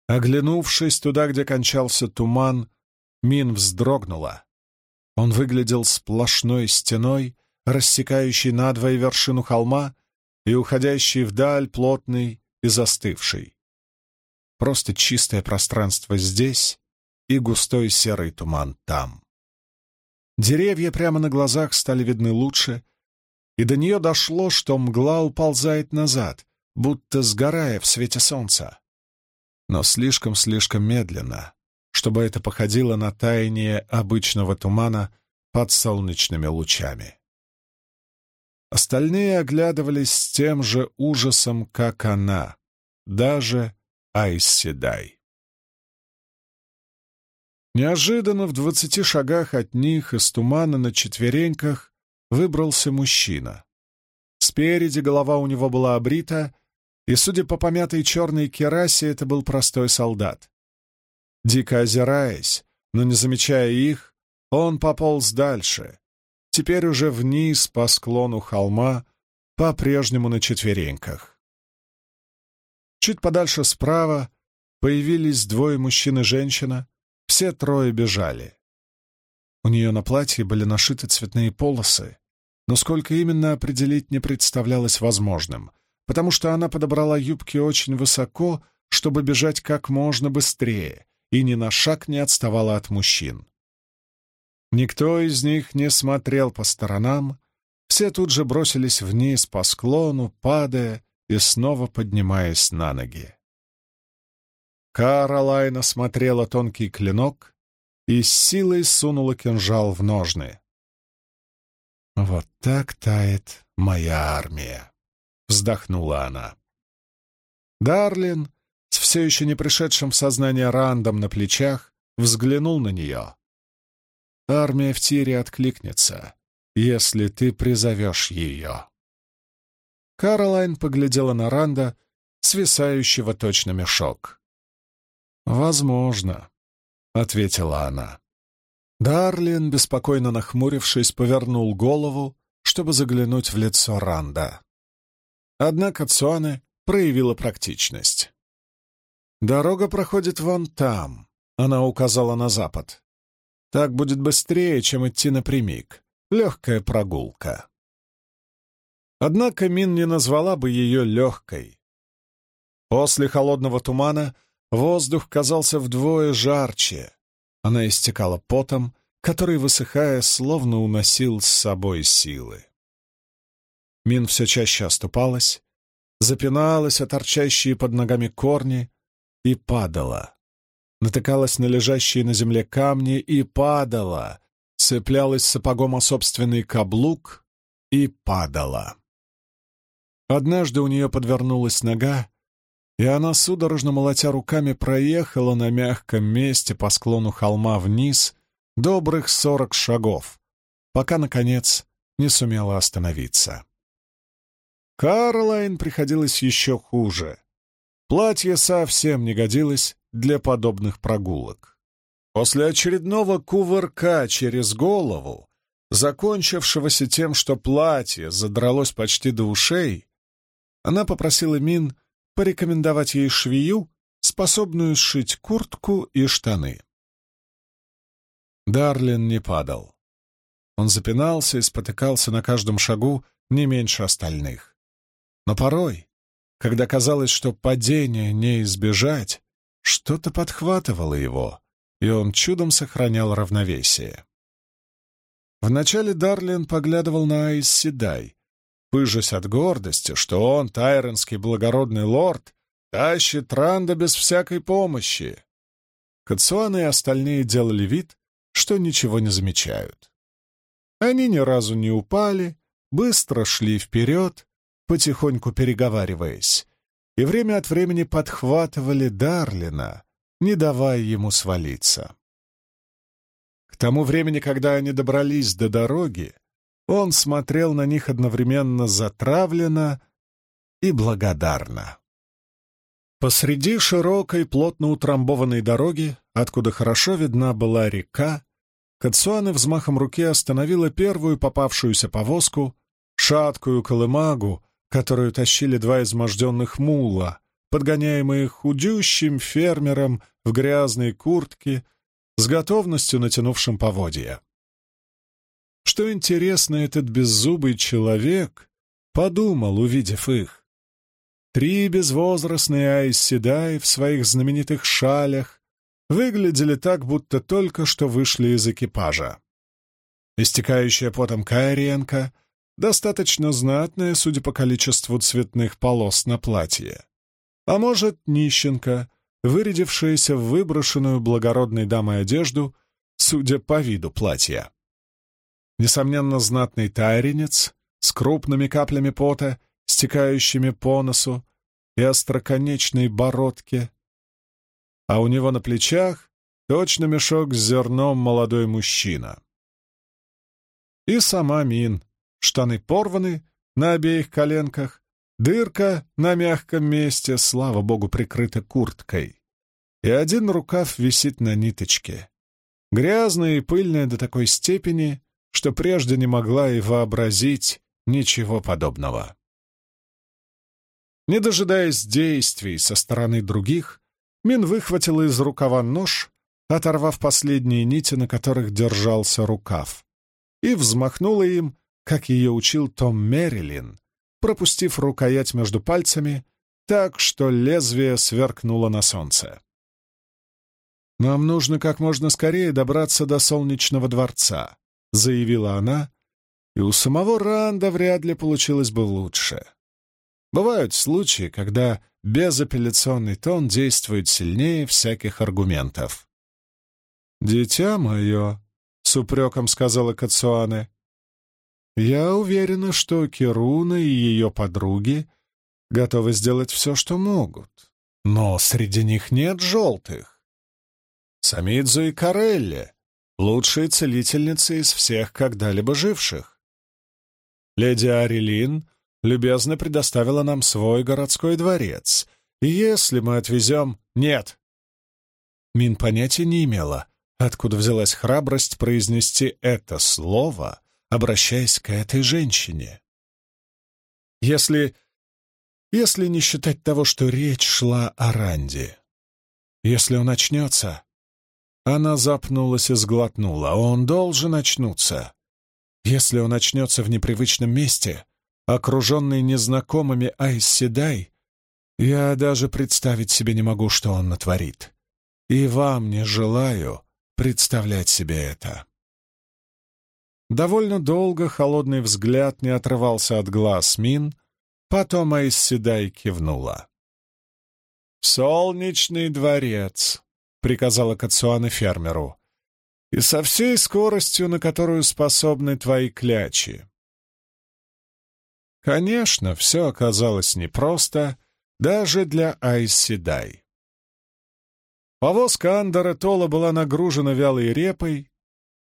Оглянувшись туда, где кончался туман, Мин вздрогнула. Он выглядел сплошной стеной, рассекающей надвое вершину холма и уходящий вдаль плотный и застывший. Просто чистое пространство здесь и густой серый туман там. Деревья прямо на глазах стали видны лучше, и до нее дошло, что мгла уползает назад, будто сгорая в свете солнца. Но слишком-слишком медленно, чтобы это походило на таяние обычного тумана под солнечными лучами. Остальные оглядывались с тем же ужасом, как она, даже Айсседай. Неожиданно в двадцати шагах от них из тумана на четвереньках выбрался мужчина. Спереди голова у него была обрита, и, судя по помятой черной керасе, это был простой солдат. Дико озираясь, но не замечая их, он пополз дальше, теперь уже вниз по склону холма, по-прежнему на четвереньках. Чуть подальше справа появились двое мужчин и женщина, все трое бежали. У нее на платье были нашиты цветные полосы, но сколько именно определить не представлялось возможным, потому что она подобрала юбки очень высоко, чтобы бежать как можно быстрее, и ни на шаг не отставала от мужчин. Никто из них не смотрел по сторонам, все тут же бросились вниз по склону, падая и снова поднимаясь на ноги. Каролайна смотрела тонкий клинок и с силой сунула кинжал в ножны. «Вот так тает моя армия», — вздохнула она. Дарлин, с все еще не пришедшим в сознание рандом на плечах, взглянул на нее. Армия в Тире откликнется, если ты призовешь ее. Каролайн поглядела на Ранда, свисающего точно мешок. «Возможно», — ответила она. Дарлин, беспокойно нахмурившись, повернул голову, чтобы заглянуть в лицо Ранда. Однако Цуане проявила практичность. «Дорога проходит вон там», — она указала на запад. Так будет быстрее, чем идти напрямик. Легкая прогулка. Однако Мин не назвала бы ее легкой. После холодного тумана воздух казался вдвое жарче. Она истекала потом, который, высыхая, словно уносил с собой силы. Мин все чаще оступалась, запиналась о торчащие под ногами корни и падала натыкалась на лежащие на земле камни и падала, цеплялась сапогом о собственный каблук и падала. Однажды у нее подвернулась нога, и она, судорожно молотя руками, проехала на мягком месте по склону холма вниз добрых сорок шагов, пока, наконец, не сумела остановиться. Каролайн приходилось еще хуже. Платье совсем не годилось для подобных прогулок. После очередного кувырка через голову, закончившегося тем, что платье задралось почти до ушей, она попросила Мин порекомендовать ей швею, способную сшить куртку и штаны. Дарлин не падал. Он запинался и спотыкался на каждом шагу не меньше остальных. Но порой, когда казалось, что падение не избежать, что-то подхватывало его, и он чудом сохранял равновесие. Вначале Дарлин поглядывал на Айс Седай, пыжась от гордости, что он, тайронский благородный лорд, тащит Ранда без всякой помощи. Кацуан и остальные делали вид, что ничего не замечают. Они ни разу не упали, быстро шли вперед, потихоньку переговариваясь, и время от времени подхватывали Дарлина, не давая ему свалиться. К тому времени, когда они добрались до дороги, он смотрел на них одновременно затравленно и благодарно. Посреди широкой, плотно утрамбованной дороги, откуда хорошо видна была река, Кацуана взмахом руки остановила первую попавшуюся повозку, шаткую колымагу, которую тащили два изможденных мула, подгоняемые худющим фермером в грязной куртке, с готовностью натянувшим поводья. Что интересно, этот беззубый человек подумал, увидев их. Три безвозрастные айсседаи в своих знаменитых шалях выглядели так, будто только что вышли из экипажа. Истекающая потом Кайриенко достаточно знатная, судя по количеству цветных полос на платье. А может, нищенка, вырядившаяся в выброшенную благородной дамой одежду, судя по виду платья. Несомненно, знатный тайренец с крупными каплями пота, стекающими по носу и остроконечной бородке, а у него на плечах точно мешок с зерном молодой мужчина. И сама Мин, Штаны порваны на обеих коленках, дырка на мягком месте, слава богу, прикрыта курткой. И один рукав висит на ниточке. Грязная и пыльная до такой степени, что прежде не могла и вообразить ничего подобного. Не дожидаясь действий со стороны других, Мин выхватила из рукава нож, оторвав последние нити, на которых держался рукав, и взмахнула им, как ее учил Том Мерилин, пропустив рукоять между пальцами так, что лезвие сверкнуло на солнце. «Нам нужно как можно скорее добраться до солнечного дворца», — заявила она, и у самого Ранда вряд ли получилось бы лучше. Бывают случаи, когда безапелляционный тон действует сильнее всяких аргументов. «Дитя мое», — с упреком сказала Кацуане, я уверена, что Керуна и ее подруги готовы сделать все, что могут. Но среди них нет желтых. Самидзу и Карелли — лучшие целительницы из всех когда-либо живших. Леди Арилин любезно предоставила нам свой городской дворец, и если мы отвезем... Нет! Мин понятия не имела, откуда взялась храбрость произнести это слово — обращаясь к этой женщине. Если... если не считать того, что речь шла о Ранде. Если он очнется... Она запнулась и сглотнула. Он должен очнуться. Если он очнется в непривычном месте, окруженный незнакомыми Айсседай, я даже представить себе не могу, что он натворит. И вам не желаю представлять себе это. Довольно долго холодный взгляд не отрывался от глаз Мин, потом Айсседай кивнула. «Солнечный дворец», — приказала Кацуана фермеру, — «и со всей скоростью, на которую способны твои клячи». Конечно, все оказалось непросто даже для Айсседай. Повозка Андера Тола была нагружена вялой репой,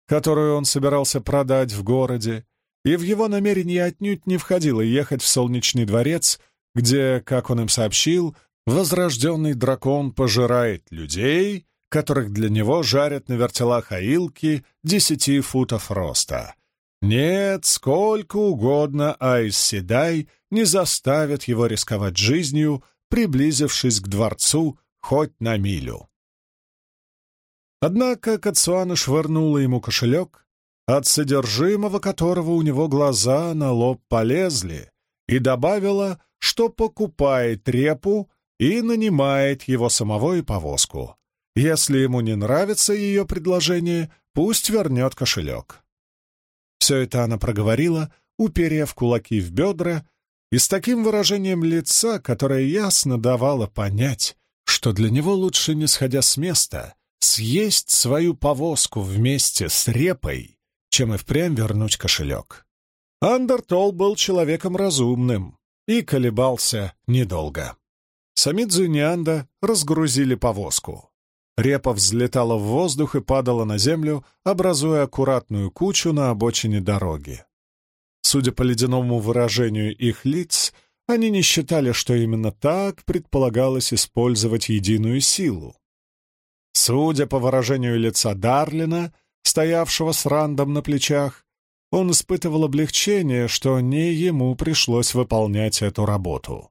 которую он собирался продать в городе, и в его намерение отнюдь не входило ехать в Солнечный дворец, где, как он им сообщил, возрожденный дракон пожирает людей, которых для него жарят на вертелах аилки десяти футов роста. Нет, сколько угодно Айс Седай не заставит его рисковать жизнью, приблизившись к дворцу хоть на милю. Однако Кацуана швырнула ему кошелек, от содержимого которого у него глаза на лоб полезли, и добавила, что покупает репу и нанимает его самого и повозку. Если ему не нравится ее предложение, пусть вернет кошелек. Все это она проговорила, уперев кулаки в бедра, и с таким выражением лица, которое ясно давало понять, что для него лучше, не сходя с места, съесть свою повозку вместе с репой, чем и впрямь вернуть кошелек. Андертол был человеком разумным и колебался недолго. Самидзу и Нианда разгрузили повозку. Репа взлетала в воздух и падала на землю, образуя аккуратную кучу на обочине дороги. Судя по ледяному выражению их лиц, они не считали, что именно так предполагалось использовать единую силу. Судя по выражению лица Дарлина, стоявшего с Рандом на плечах, он испытывал облегчение, что не ему пришлось выполнять эту работу.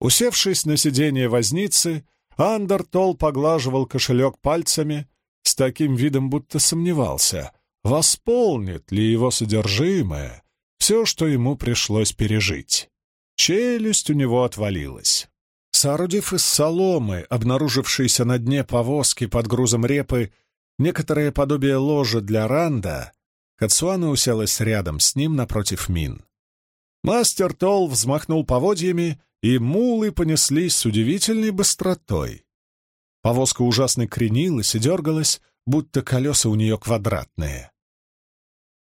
Усевшись на сиденье возницы, Андертол поглаживал кошелек пальцами с таким видом, будто сомневался, восполнит ли его содержимое все, что ему пришлось пережить. Челюсть у него отвалилась. Соорудив из соломы, обнаружившейся на дне повозки под грузом репы, некоторое подобие ложа для Ранда, Кацуана уселась рядом с ним напротив Мин. Мастер Тол взмахнул поводьями, и мулы понеслись с удивительной быстротой. Повозка ужасно кренилась и дергалась, будто колеса у нее квадратные.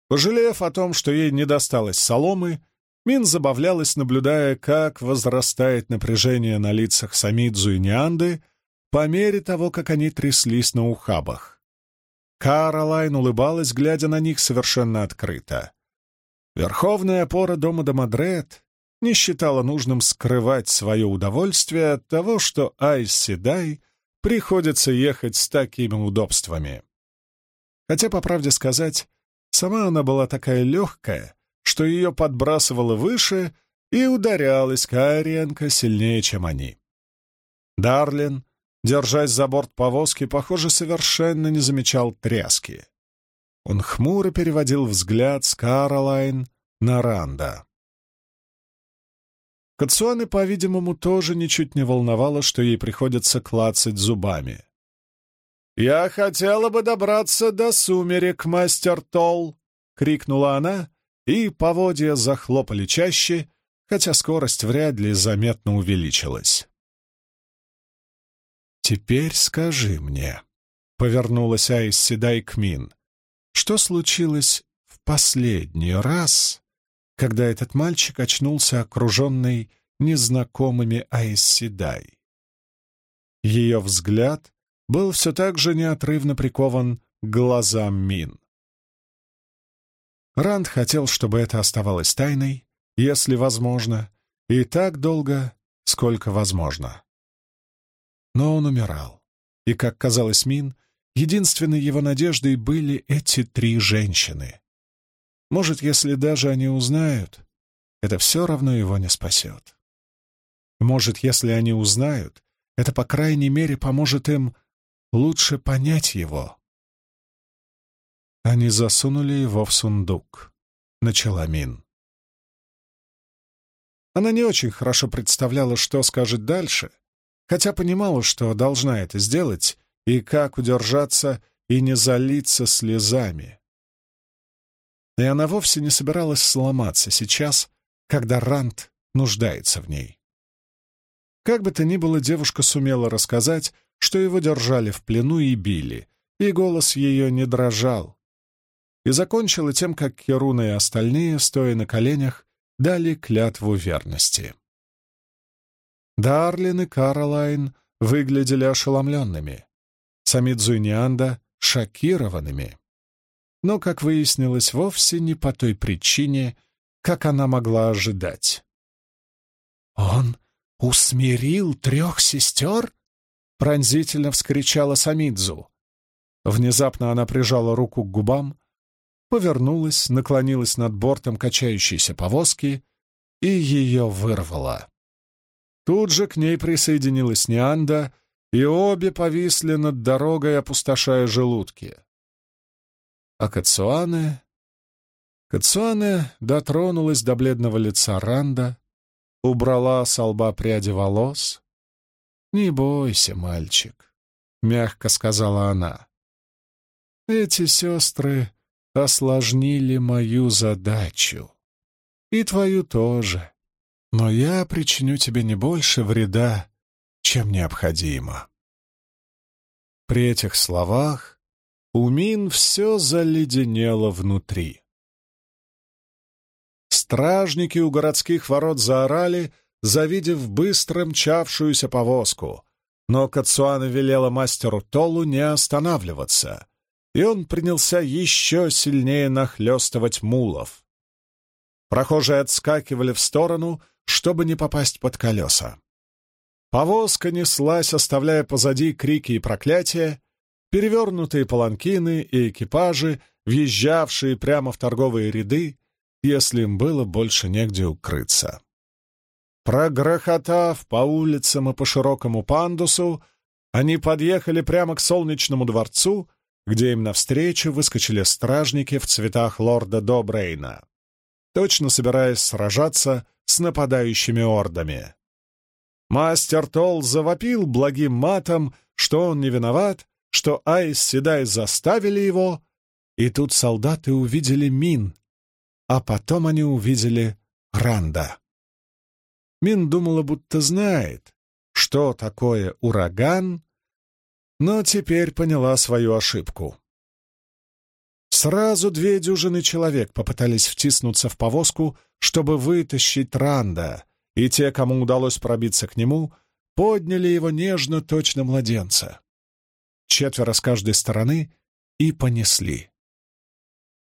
Пожалев о том, что ей не досталось соломы, Мин забавлялась, наблюдая, как возрастает напряжение на лицах Самидзу и Нианды по мере того, как они тряслись на ухабах. Каролайн улыбалась, глядя на них совершенно открыто. Верховная опора дома Домадрет не считала нужным скрывать свое удовольствие от того, что Айс Седай приходится ехать с такими удобствами. Хотя, по правде сказать, сама она была такая легкая, что ее подбрасывало выше и ударялась Кариенко сильнее, чем они. Дарлин, держась за борт повозки, похоже, совершенно не замечал тряски. Он хмуро переводил взгляд с Каролайн на Ранда. Кацуаны, по-видимому, тоже ничуть не волновало, что ей приходится клацать зубами. «Я хотела бы добраться до сумерек, мастер Тол!» — крикнула она, и поводья захлопали чаще, хотя скорость вряд ли заметно увеличилась. «Теперь скажи мне», — повернулась Айс Седай к Мин, — «что случилось в последний раз, когда этот мальчик очнулся окруженный незнакомыми Айс Седай?» Ее взгляд был все так же неотрывно прикован к глазам Мин. Ранд хотел, чтобы это оставалось тайной, если возможно, и так долго, сколько возможно. Но он умирал. И, как казалось Мин, единственной его надеждой были эти три женщины. Может, если даже они узнают, это все равно его не спасет. Может, если они узнают, это, по крайней мере, поможет им лучше понять его. Они засунули его в сундук, — начала Мин. Она не очень хорошо представляла, что скажет дальше, хотя понимала, что должна это сделать, и как удержаться и не залиться слезами. И она вовсе не собиралась сломаться сейчас, когда Рант нуждается в ней. Как бы то ни было, девушка сумела рассказать, что его держали в плену и били, и голос ее не дрожал. И закончила тем, как Керуна и остальные, стоя на коленях, дали клятву верности. Дарлин и Каролайн выглядели ошеломленными, Самидзу и Нианда — шокированными. Но, как выяснилось, вовсе не по той причине, как она могла ожидать. «Он усмирил трех сестер?» — пронзительно вскричала Самидзу. Внезапно она прижала руку к губам, повернулась, наклонилась над бортом качающейся повозки и ее вырвала. Тут же к ней присоединилась Нианда, и обе повисли над дорогой, опустошая желудки. А Кацуане... Кацуане дотронулась до бледного лица Ранда, убрала с лба пряди волос. «Не бойся, мальчик», — мягко сказала она. «Эти сестры осложнили мою задачу. И твою тоже. Но я причиню тебе не больше вреда, чем необходимо». При этих словах у Мин все заледенело внутри. Стражники у городских ворот заорали, завидев быстро мчавшуюся повозку, но Кацуана велела мастеру Толу не останавливаться, и он принялся еще сильнее нахлестывать мулов. Прохожие отскакивали в сторону, чтобы не попасть под колеса. Повозка неслась, оставляя позади крики и проклятия, перевернутые паланкины и экипажи, въезжавшие прямо в торговые ряды, если им было больше негде укрыться. Прогрохотав по улицам и по широкому пандусу, они подъехали прямо к солнечному дворцу, где им навстречу выскочили стражники в цветах лорда Добрейна, точно собираясь сражаться с нападающими ордами. Мастер Тол завопил благим матом, что он не виноват, что Айс Седай заставили его, и тут солдаты увидели Мин, а потом они увидели Ранда. Мин думала, будто знает, что такое ураган, но теперь поняла свою ошибку. Сразу две дюжины человек попытались втиснуться в повозку, чтобы вытащить Ранда, и те, кому удалось пробиться к нему, подняли его нежно, точно младенца четверо с каждой стороны, и понесли.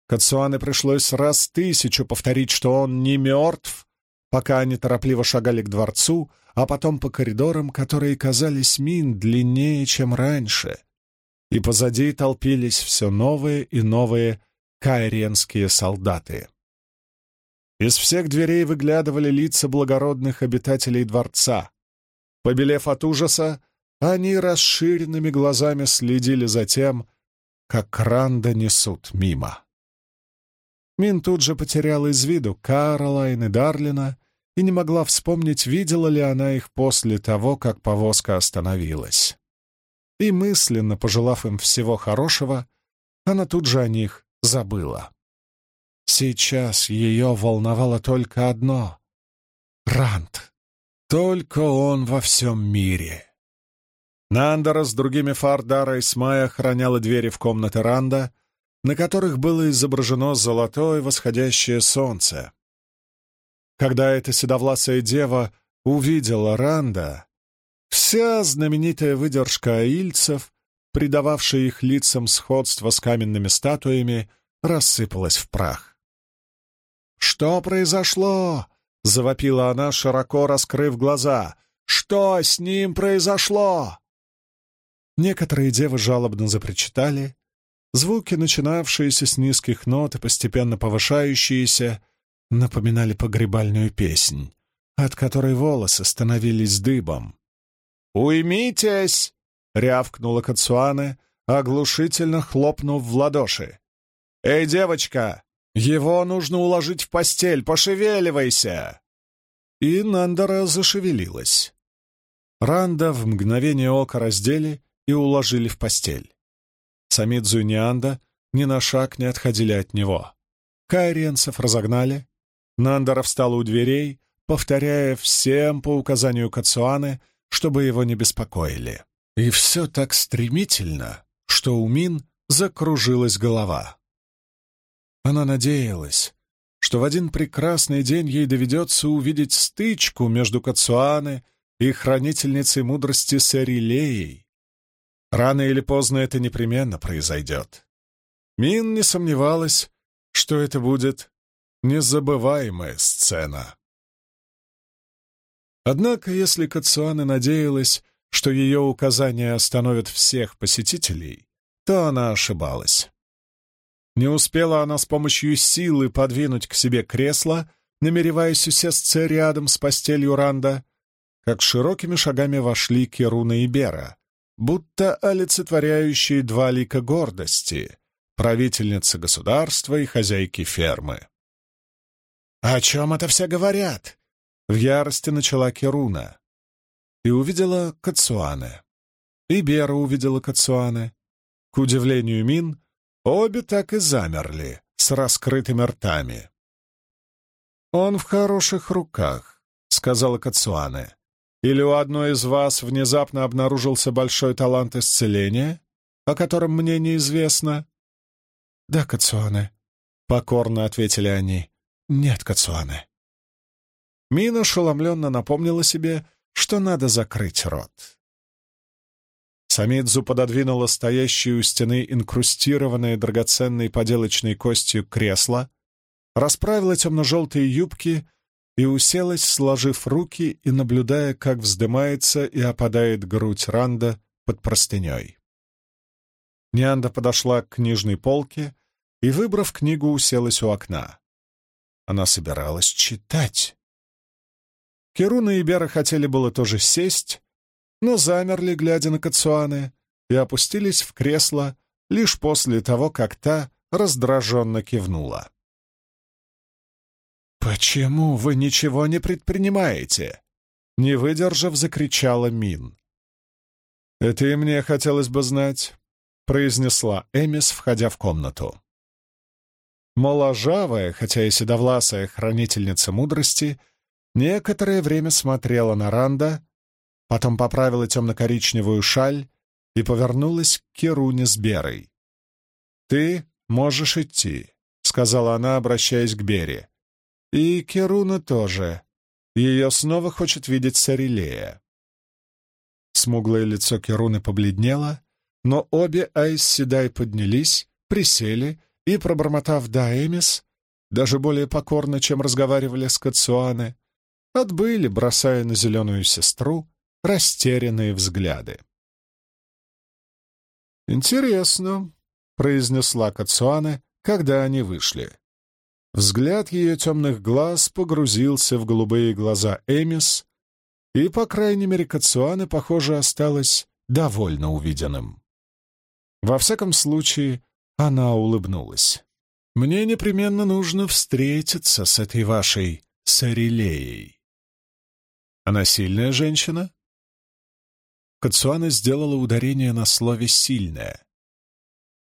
Кацуане пришлось раз тысячу повторить, что он не мертв, пока они торопливо шагали к дворцу, а потом по коридорам, которые казались мин длиннее, чем раньше, и позади толпились все новые и новые кайренские солдаты. Из всех дверей выглядывали лица благородных обитателей дворца. Побелев от ужаса, они расширенными глазами следили за тем, как Ранда несут мимо. Мин тут же потеряла из виду Каролайн и Дарлина и не могла вспомнить, видела ли она их после того, как повозка остановилась. И мысленно пожелав им всего хорошего, она тут же о них забыла. Сейчас ее волновало только одно — Ранд. Только он во всем мире. Нандера с другими Фардара и Смай охраняла двери в комнаты Ранда, на которых было изображено золотое восходящее солнце. Когда эта седовласая дева увидела Ранда, вся знаменитая выдержка аильцев, придававшая их лицам сходство с каменными статуями, рассыпалась в прах. «Что произошло?» — завопила она, широко раскрыв глаза. «Что с ним произошло?» Некоторые девы жалобно запричитали. Звуки, начинавшиеся с низких нот и постепенно повышающиеся, напоминали погребальную песнь, от которой волосы становились дыбом. «Уймитесь!» — рявкнула Кацуане, оглушительно хлопнув в ладоши. «Эй, девочка, его нужно уложить в постель, пошевеливайся!» И Нандера зашевелилась. Ранда в мгновение ока раздели и уложили в постель. Самидзу и Нианда ни на шаг не отходили от него. Кайренцев разогнали. Нандера встала у дверей, повторяя всем по указанию Кацуаны, чтобы его не беспокоили. И все так стремительно, что у Мин закружилась голова. Она надеялась, что в один прекрасный день ей доведется увидеть стычку между Кацуаны и хранительницей мудрости Сарилеей, Рано или поздно это непременно произойдет. Мин не сомневалась, что это будет незабываемая сцена. Однако, если Кацуана надеялась, что ее указания остановят всех посетителей, то она ошибалась. Не успела она с помощью силы подвинуть к себе кресло, намереваясь усесться рядом с постелью Ранда, как широкими шагами вошли Керуна и Бера, будто олицетворяющие два лика гордости — правительницы государства и хозяйки фермы. «О чем это все говорят?» — в ярости начала Керуна. И увидела Кацуане. И Бера увидела Кацуане. К удивлению Мин, обе так и замерли, с раскрытыми ртами. «Он в хороших руках», — сказала Кацуане. «Или у одной из вас внезапно обнаружился большой талант исцеления, о котором мне неизвестно?» «Да, Кацуане», — покорно ответили они. «Нет, Кацуане». Мина ошеломленно напомнила себе, что надо закрыть рот. Самидзу пододвинула стоящую у стены инкрустированное драгоценной поделочной костью кресло, расправила темно-желтые юбки и уселась, сложив руки и наблюдая, как вздымается и опадает грудь Ранда под простыней. Нианда подошла к книжной полке и, выбрав книгу, уселась у окна. Она собиралась читать. Керуна и Бера хотели было тоже сесть, но замерли, глядя на Кацуаны, и опустились в кресло лишь после того, как та раздраженно кивнула. «Почему вы ничего не предпринимаете?» Не выдержав, закричала Мин. «Это и мне хотелось бы знать», — произнесла Эмис, входя в комнату. Моложавая, хотя и седовласая хранительница мудрости, некоторое время смотрела на Ранда, потом поправила темно-коричневую шаль и повернулась к Керуне с Берой. «Ты можешь идти», — сказала она, обращаясь к Бере. И Керуна тоже. Ее снова хочет видеть Сарилея. Смуглое лицо Керуны побледнело, но обе Айс Седай поднялись, присели и, пробормотав «да, Эмис», даже более покорно, чем разговаривали с Кацуане, отбыли, бросая на зеленую сестру растерянные взгляды. «Интересно», — произнесла Кацуане, когда они вышли. Взгляд ее темных глаз погрузился в голубые глаза Эмис, и, по крайней мере, Кацуане, похоже, осталась довольно увиденным. Во всяком случае, она улыбнулась. «Мне непременно нужно встретиться с этой вашей Сарилеей. Она сильная женщина?» Кацуана сделала ударение на слове «сильная».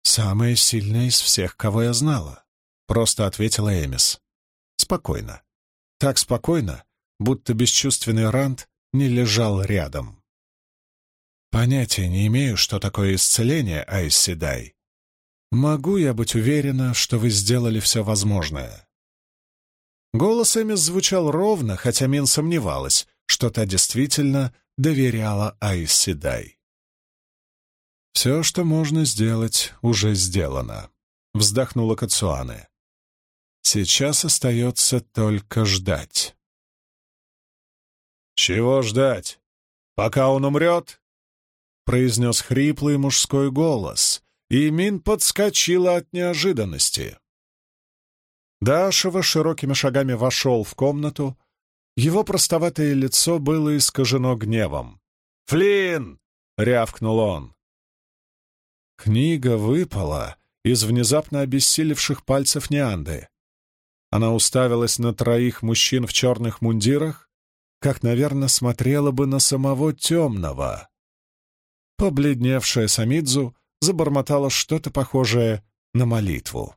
«Самая сильная из всех, кого я знала. — просто ответила Эмис. «Спокойно. Так спокойно, будто бесчувственный Рант не лежал рядом. Понятия не имею, что такое исцеление, Айс Седай. Могу я быть уверена, что вы сделали все возможное?» Голос Эмис звучал ровно, хотя Мин сомневалась, что та действительно доверяла Айс Седай. «Все, что можно сделать, уже сделано», — вздохнула Кацуане. Сейчас остается только ждать. «Чего ждать? Пока он умрет?» — произнес хриплый мужской голос, и Мин подскочила от неожиданности. Дашева широкими шагами вошел в комнату. Его простоватое лицо было искажено гневом. «Флинн!» — рявкнул он. Книга выпала из внезапно обессилевших пальцев Неанды. Она уставилась на троих мужчин в черных мундирах, как, наверное, смотрела бы на самого темного. Побледневшая Самидзу забормотала что-то похожее на молитву.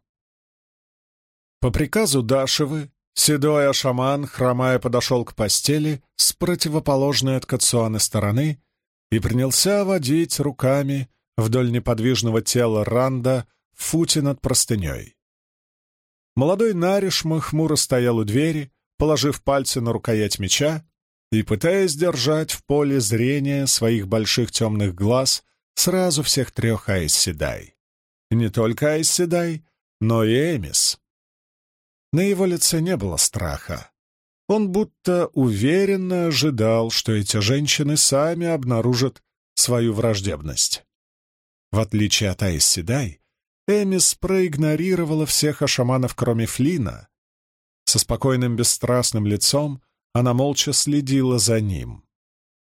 По приказу Дашевы, седой ашаман, хромая, подошел к постели с противоположной от Кацуаны стороны и принялся водить руками вдоль неподвижного тела Ранда в футе над простыней. Молодой Наришма хмуро стоял у двери, положив пальцы на рукоять меча и пытаясь держать в поле зрения своих больших темных глаз сразу всех трех Айсседай. не только Айседай, но и Эмис. На его лице не было страха. Он будто уверенно ожидал, что эти женщины сами обнаружат свою враждебность. В отличие от Айседай, Эмис проигнорировала всех ашаманов, кроме Флина. Со спокойным бесстрастным лицом она молча следила за ним.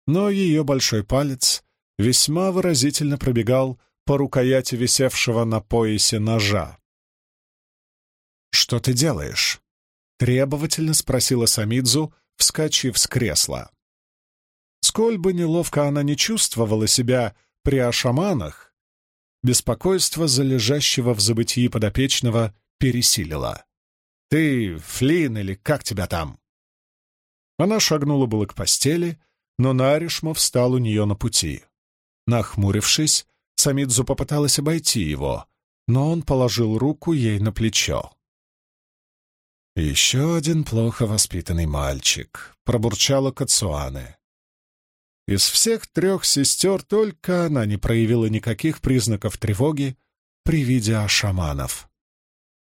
Но ее большой палец весьма выразительно пробегал по рукояти висевшего на поясе ножа. «Что ты делаешь?» — требовательно спросила Самидзу, вскочив с кресла. Сколь бы неловко она не чувствовала себя при ашаманах, беспокойство за лежащего в забытии подопечного пересилило. «Ты, Флин, или как тебя там?» Она шагнула было к постели, но Наришма встал у нее на пути. Нахмурившись, Самидзу попыталась обойти его, но он положил руку ей на плечо. «Еще один плохо воспитанный мальчик», — пробурчала Кацуане. Из всех трех сестер только она не проявила никаких признаков тревоги при виде ашаманов.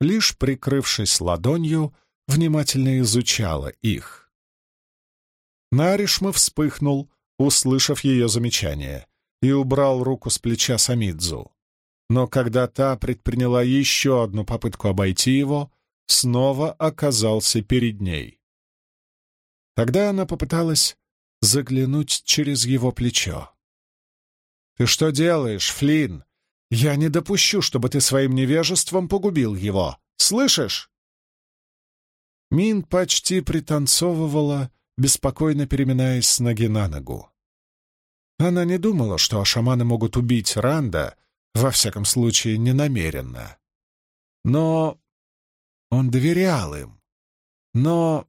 Лишь прикрывшись ладонью, внимательно изучала их. Наришма вспыхнул, услышав ее замечание, и убрал руку с плеча Самидзу. Но когда та предприняла еще одну попытку обойти его, снова оказался перед ней. Тогда она попыталась заглянуть через его плечо. «Ты что делаешь, Флинн? Я не допущу, чтобы ты своим невежеством погубил его. Слышишь?» Мин почти пританцовывала, беспокойно переминаясь с ноги на ногу. Она не думала, что шаманы могут убить Ранда, во всяком случае, ненамеренно. Но он доверял им. Но...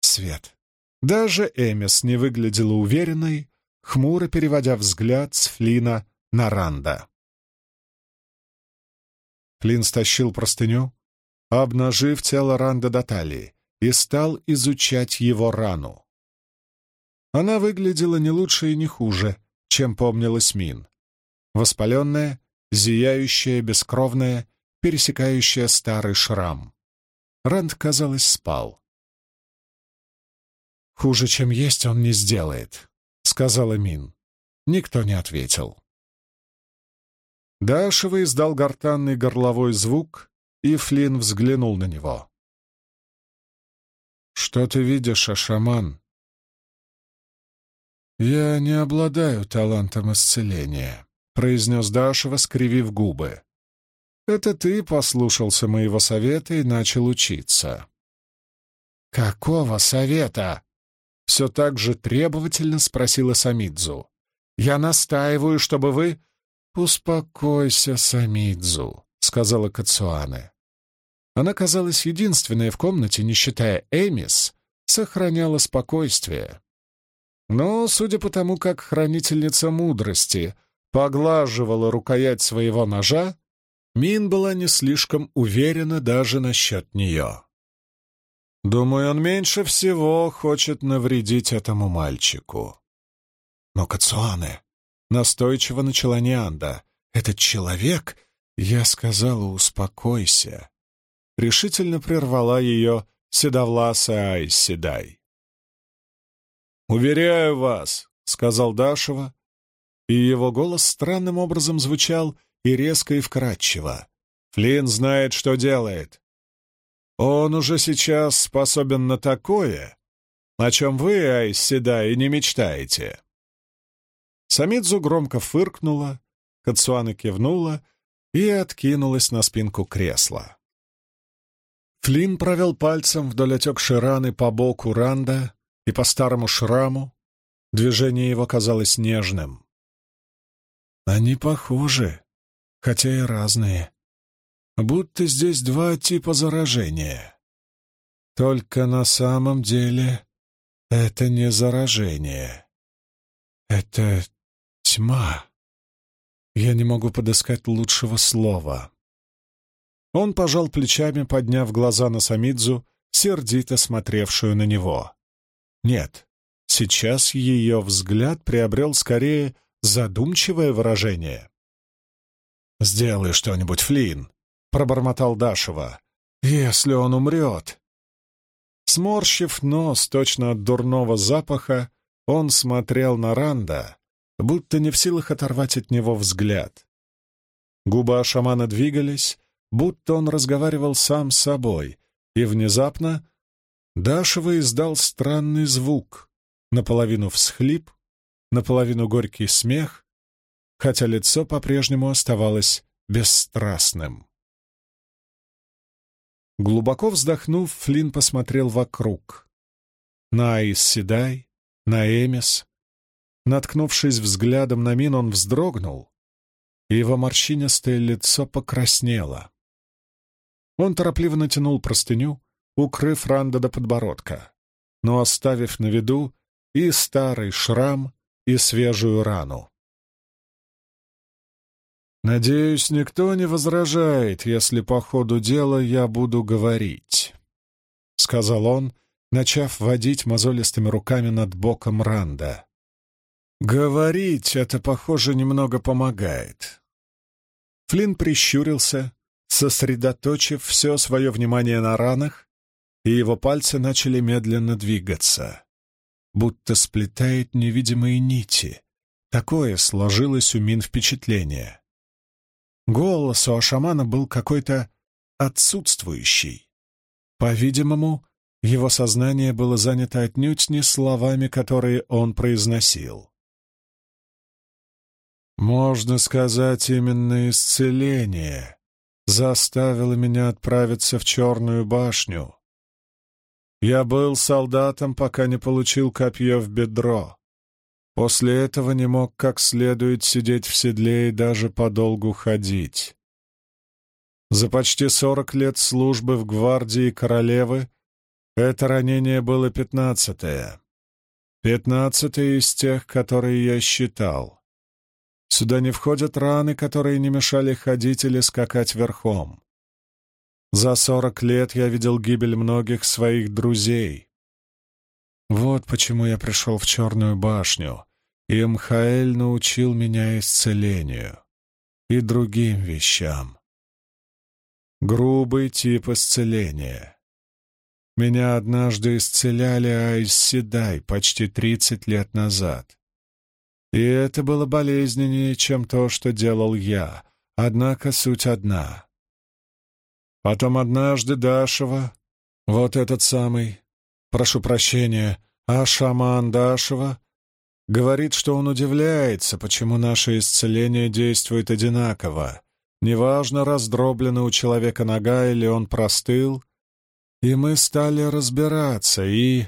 Свет. Даже Эмис не выглядела уверенной, хмуро переводя взгляд с Флина на Ранда. Флин стащил простыню, обнажив тело Ранда до талии, и стал изучать его рану. Она выглядела не лучше и не хуже, чем помнилась Мин. Воспаленная, зияющая, бескровная пересекающая старый шрам. Ранд, казалось, спал. «Хуже, чем есть, он не сделает», — сказала Мин. Никто не ответил. Дашева издал гортанный горловой звук, и Флинн взглянул на него. «Что ты видишь, Ашаман?» «Я не обладаю талантом исцеления», — произнес Дашева, скривив губы. Это ты послушался моего совета и начал учиться. «Какого совета?» — все так же требовательно спросила Самидзу. «Я настаиваю, чтобы вы...» «Успокойся, Самидзу», — сказала Кацуане. Она казалась единственной в комнате, не считая Эмис, сохраняла спокойствие. Но, судя по тому, как хранительница мудрости поглаживала рукоять своего ножа, Мин была не слишком уверена даже насчет нее. Думаю, он меньше всего хочет навредить этому мальчику. Но Кацуане настойчиво начала Нианда. Этот человек, я сказала, успокойся. Решительно прервала ее седовласая Айседай. «Уверяю вас», — сказал Дашева, и его голос странным образом звучал и резко и вкрадчиво. Флинн знает, что делает. Он уже сейчас способен на такое, о чем вы, Айс Седа, и не мечтаете. Самидзу громко фыркнула, Кацуана кивнула и откинулась на спинку кресла. Флинн провел пальцем вдоль отекшей раны по боку Ранда и по старому шраму. Движение его казалось нежным. «Они похожи», хотя и разные. Будто здесь два типа заражения. Только на самом деле это не заражение. Это тьма. Я не могу подыскать лучшего слова. Он пожал плечами, подняв глаза на Самидзу, сердито смотревшую на него. Нет, сейчас ее взгляд приобрел скорее задумчивое выражение. «Сделай что-нибудь, Флинн!» — пробормотал Дашева. «Если он умрет!» Сморщив нос точно от дурного запаха, он смотрел на Ранда, будто не в силах оторвать от него взгляд. Губы шамана двигались, будто он разговаривал сам с собой, и внезапно Дашева издал странный звук, наполовину всхлип, наполовину горький смех, хотя лицо по-прежнему оставалось бесстрастным. Глубоко вздохнув, Флинн посмотрел вокруг. На Айс Седай, на Эмис. Наткнувшись взглядом на Мин, он вздрогнул, и его морщинистое лицо покраснело. Он торопливо натянул простыню, укрыв Ранда до подбородка, но оставив на виду и старый шрам, и свежую рану. «Надеюсь, никто не возражает, если по ходу дела я буду говорить», — сказал он, начав водить мозолистыми руками над боком Ранда. «Говорить это, похоже, немного помогает». Флинн прищурился, сосредоточив все свое внимание на ранах, и его пальцы начали медленно двигаться, будто сплетает невидимые нити. Такое сложилось у Мин впечатление. Голос у Ашамана был какой-то отсутствующий. По-видимому, его сознание было занято отнюдь не словами, которые он произносил. Можно сказать, именно исцеление заставило меня отправиться в Черную башню. Я был солдатом, пока не получил копье в бедро. После этого не мог как следует сидеть в седле и даже подолгу ходить. За почти сорок лет службы в гвардии королевы это ранение было пятнадцатое. Пятнадцатое из тех, которые я считал. Сюда не входят раны, которые не мешали ходить или скакать верхом. За сорок лет я видел гибель многих своих друзей. Вот почему я пришел в Черную башню, и Мхаэль научил меня исцелению и другим вещам. Грубый тип исцеления. Меня однажды исцеляли Айсседай почти тридцать лет назад. И это было болезненнее, чем то, что делал я, однако суть одна. Потом однажды Дашева, вот этот самый, прошу прощения, а шаман Дашева Говорит, что он удивляется, почему наше исцеление действует одинаково. Неважно, раздроблена у человека нога или он простыл. И мы стали разбираться, и...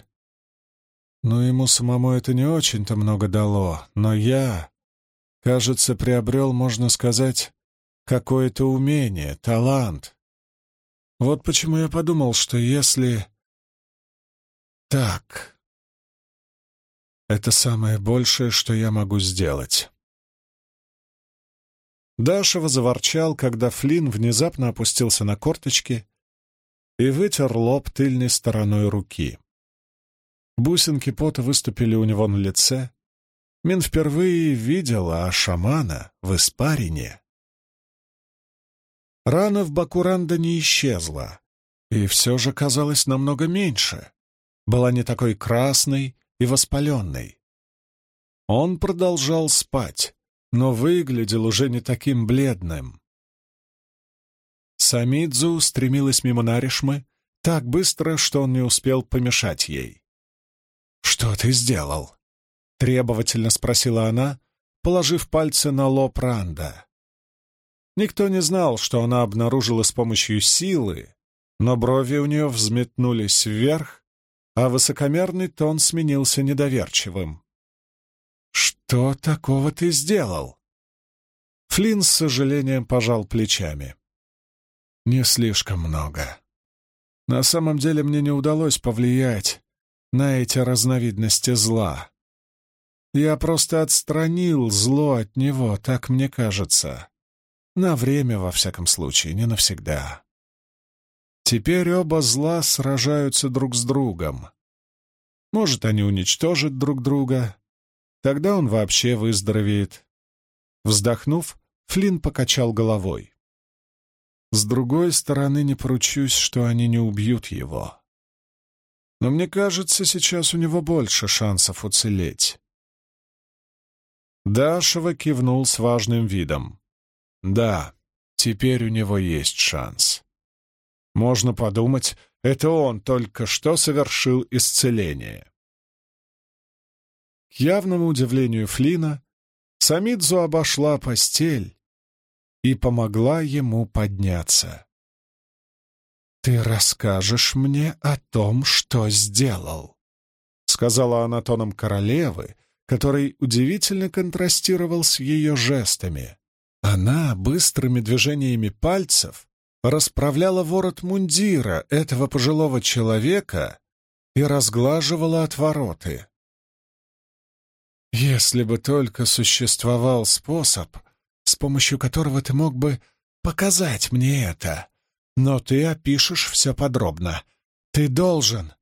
Ну, ему самому это не очень-то много дало, но я, кажется, приобрел, можно сказать, какое-то умение, талант. Вот почему я подумал, что если... Так, это самое большее, что я могу сделать. Дашева заворчал, когда Флинн внезапно опустился на корточки и вытер лоб тыльной стороной руки. Бусинки пота выступили у него на лице. Мин впервые видела а шамана в испарине. Рана в боку не исчезла, и все же казалась намного меньше. Была не такой красной и воспаленный. Он продолжал спать, но выглядел уже не таким бледным. Самидзу стремилась мимо Наришмы так быстро, что он не успел помешать ей. «Что ты сделал?» — требовательно спросила она, положив пальцы на лоб Ранда. Никто не знал, что она обнаружила с помощью силы, но брови у нее взметнулись вверх, а высокомерный тон сменился недоверчивым. «Что такого ты сделал?» Флинн с сожалением пожал плечами. «Не слишком много. На самом деле мне не удалось повлиять на эти разновидности зла. Я просто отстранил зло от него, так мне кажется. На время, во всяком случае, не навсегда. Теперь оба зла сражаются друг с другом. Может, они уничтожат друг друга. Тогда он вообще выздоровеет. Вздохнув, Флинн покачал головой. С другой стороны, не поручусь, что они не убьют его. Но мне кажется, сейчас у него больше шансов уцелеть. Дашева кивнул с важным видом. Да, теперь у него есть шанс. Можно подумать, это он только что совершил исцеление. К явному удивлению Флина, Самидзу обошла постель и помогла ему подняться. «Ты расскажешь мне о том, что сделал», — сказала она тоном королевы, который удивительно контрастировал с ее жестами. Она быстрыми движениями пальцев расправляла ворот мундира этого пожилого человека и разглаживала отвороты. Если бы только существовал способ, с помощью которого ты мог бы показать мне это. Но ты опишешь все подробно. Ты должен.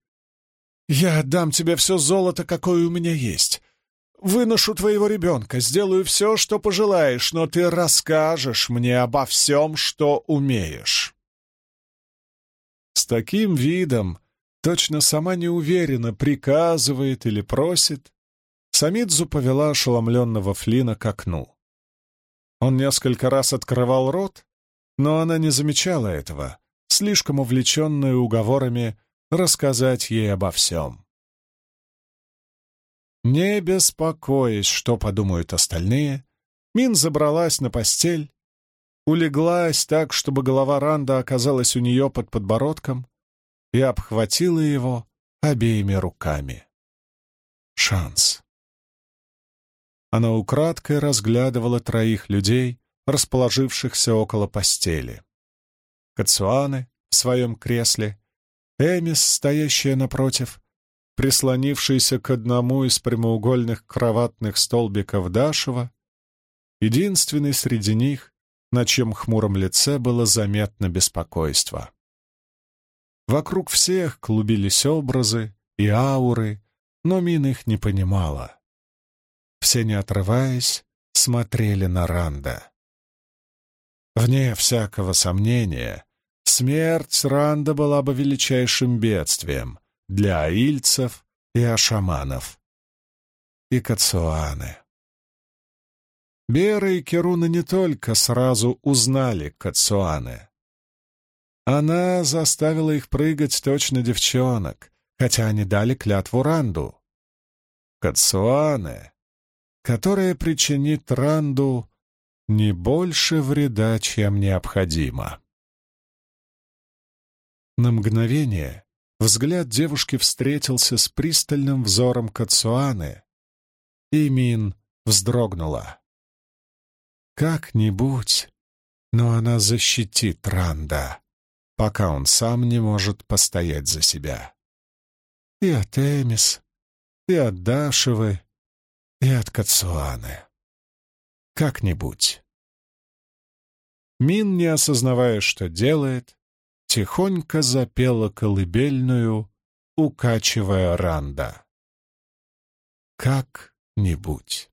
Я отдам тебе все золото, какое у меня есть. Выношу твоего ребенка, сделаю все, что пожелаешь, но ты расскажешь мне обо всем, что умеешь. С таким видом, точно сама не уверена, приказывает или просит, Самидзу повела ошеломленного Флина к окну. Он несколько раз открывал рот, но она не замечала этого, слишком увлеченная уговорами рассказать ей обо всем. Не беспокоясь, что подумают остальные, Мин забралась на постель, улеглась так, чтобы голова Ранда оказалась у нее под подбородком, и обхватила его обеими руками. Шанс. Она украдкой разглядывала троих людей, расположившихся около постели. Кацуаны в своем кресле, Эмис, стоящая напротив, прислонившийся к одному из прямоугольных кроватных столбиков Дашева, единственный среди них, на чем хмуром лице было заметно беспокойство. Вокруг всех клубились образы и ауры, но Мин их не понимала. Все, не отрываясь, смотрели на Ранда. Вне всякого сомнения, смерть Ранда была бы величайшим бедствием, для аильцев и ашаманов. И Кацуаны. Бера и Керуна не только сразу узнали Кацуаны. Она заставила их прыгать точно девчонок, хотя они дали клятву Ранду. Кацуаны, которая причинит Ранду не больше вреда, чем необходимо. На мгновение Взгляд девушки встретился с пристальным взором Кацуаны, и Мин вздрогнула. Как-нибудь, но она защитит Ранда, пока он сам не может постоять за себя. И от Эмис, и от Дашевы, и от Кацуаны. Как-нибудь. Мин, не осознавая, что делает, тихонько запела колыбельную, укачивая Ранда. Как-нибудь.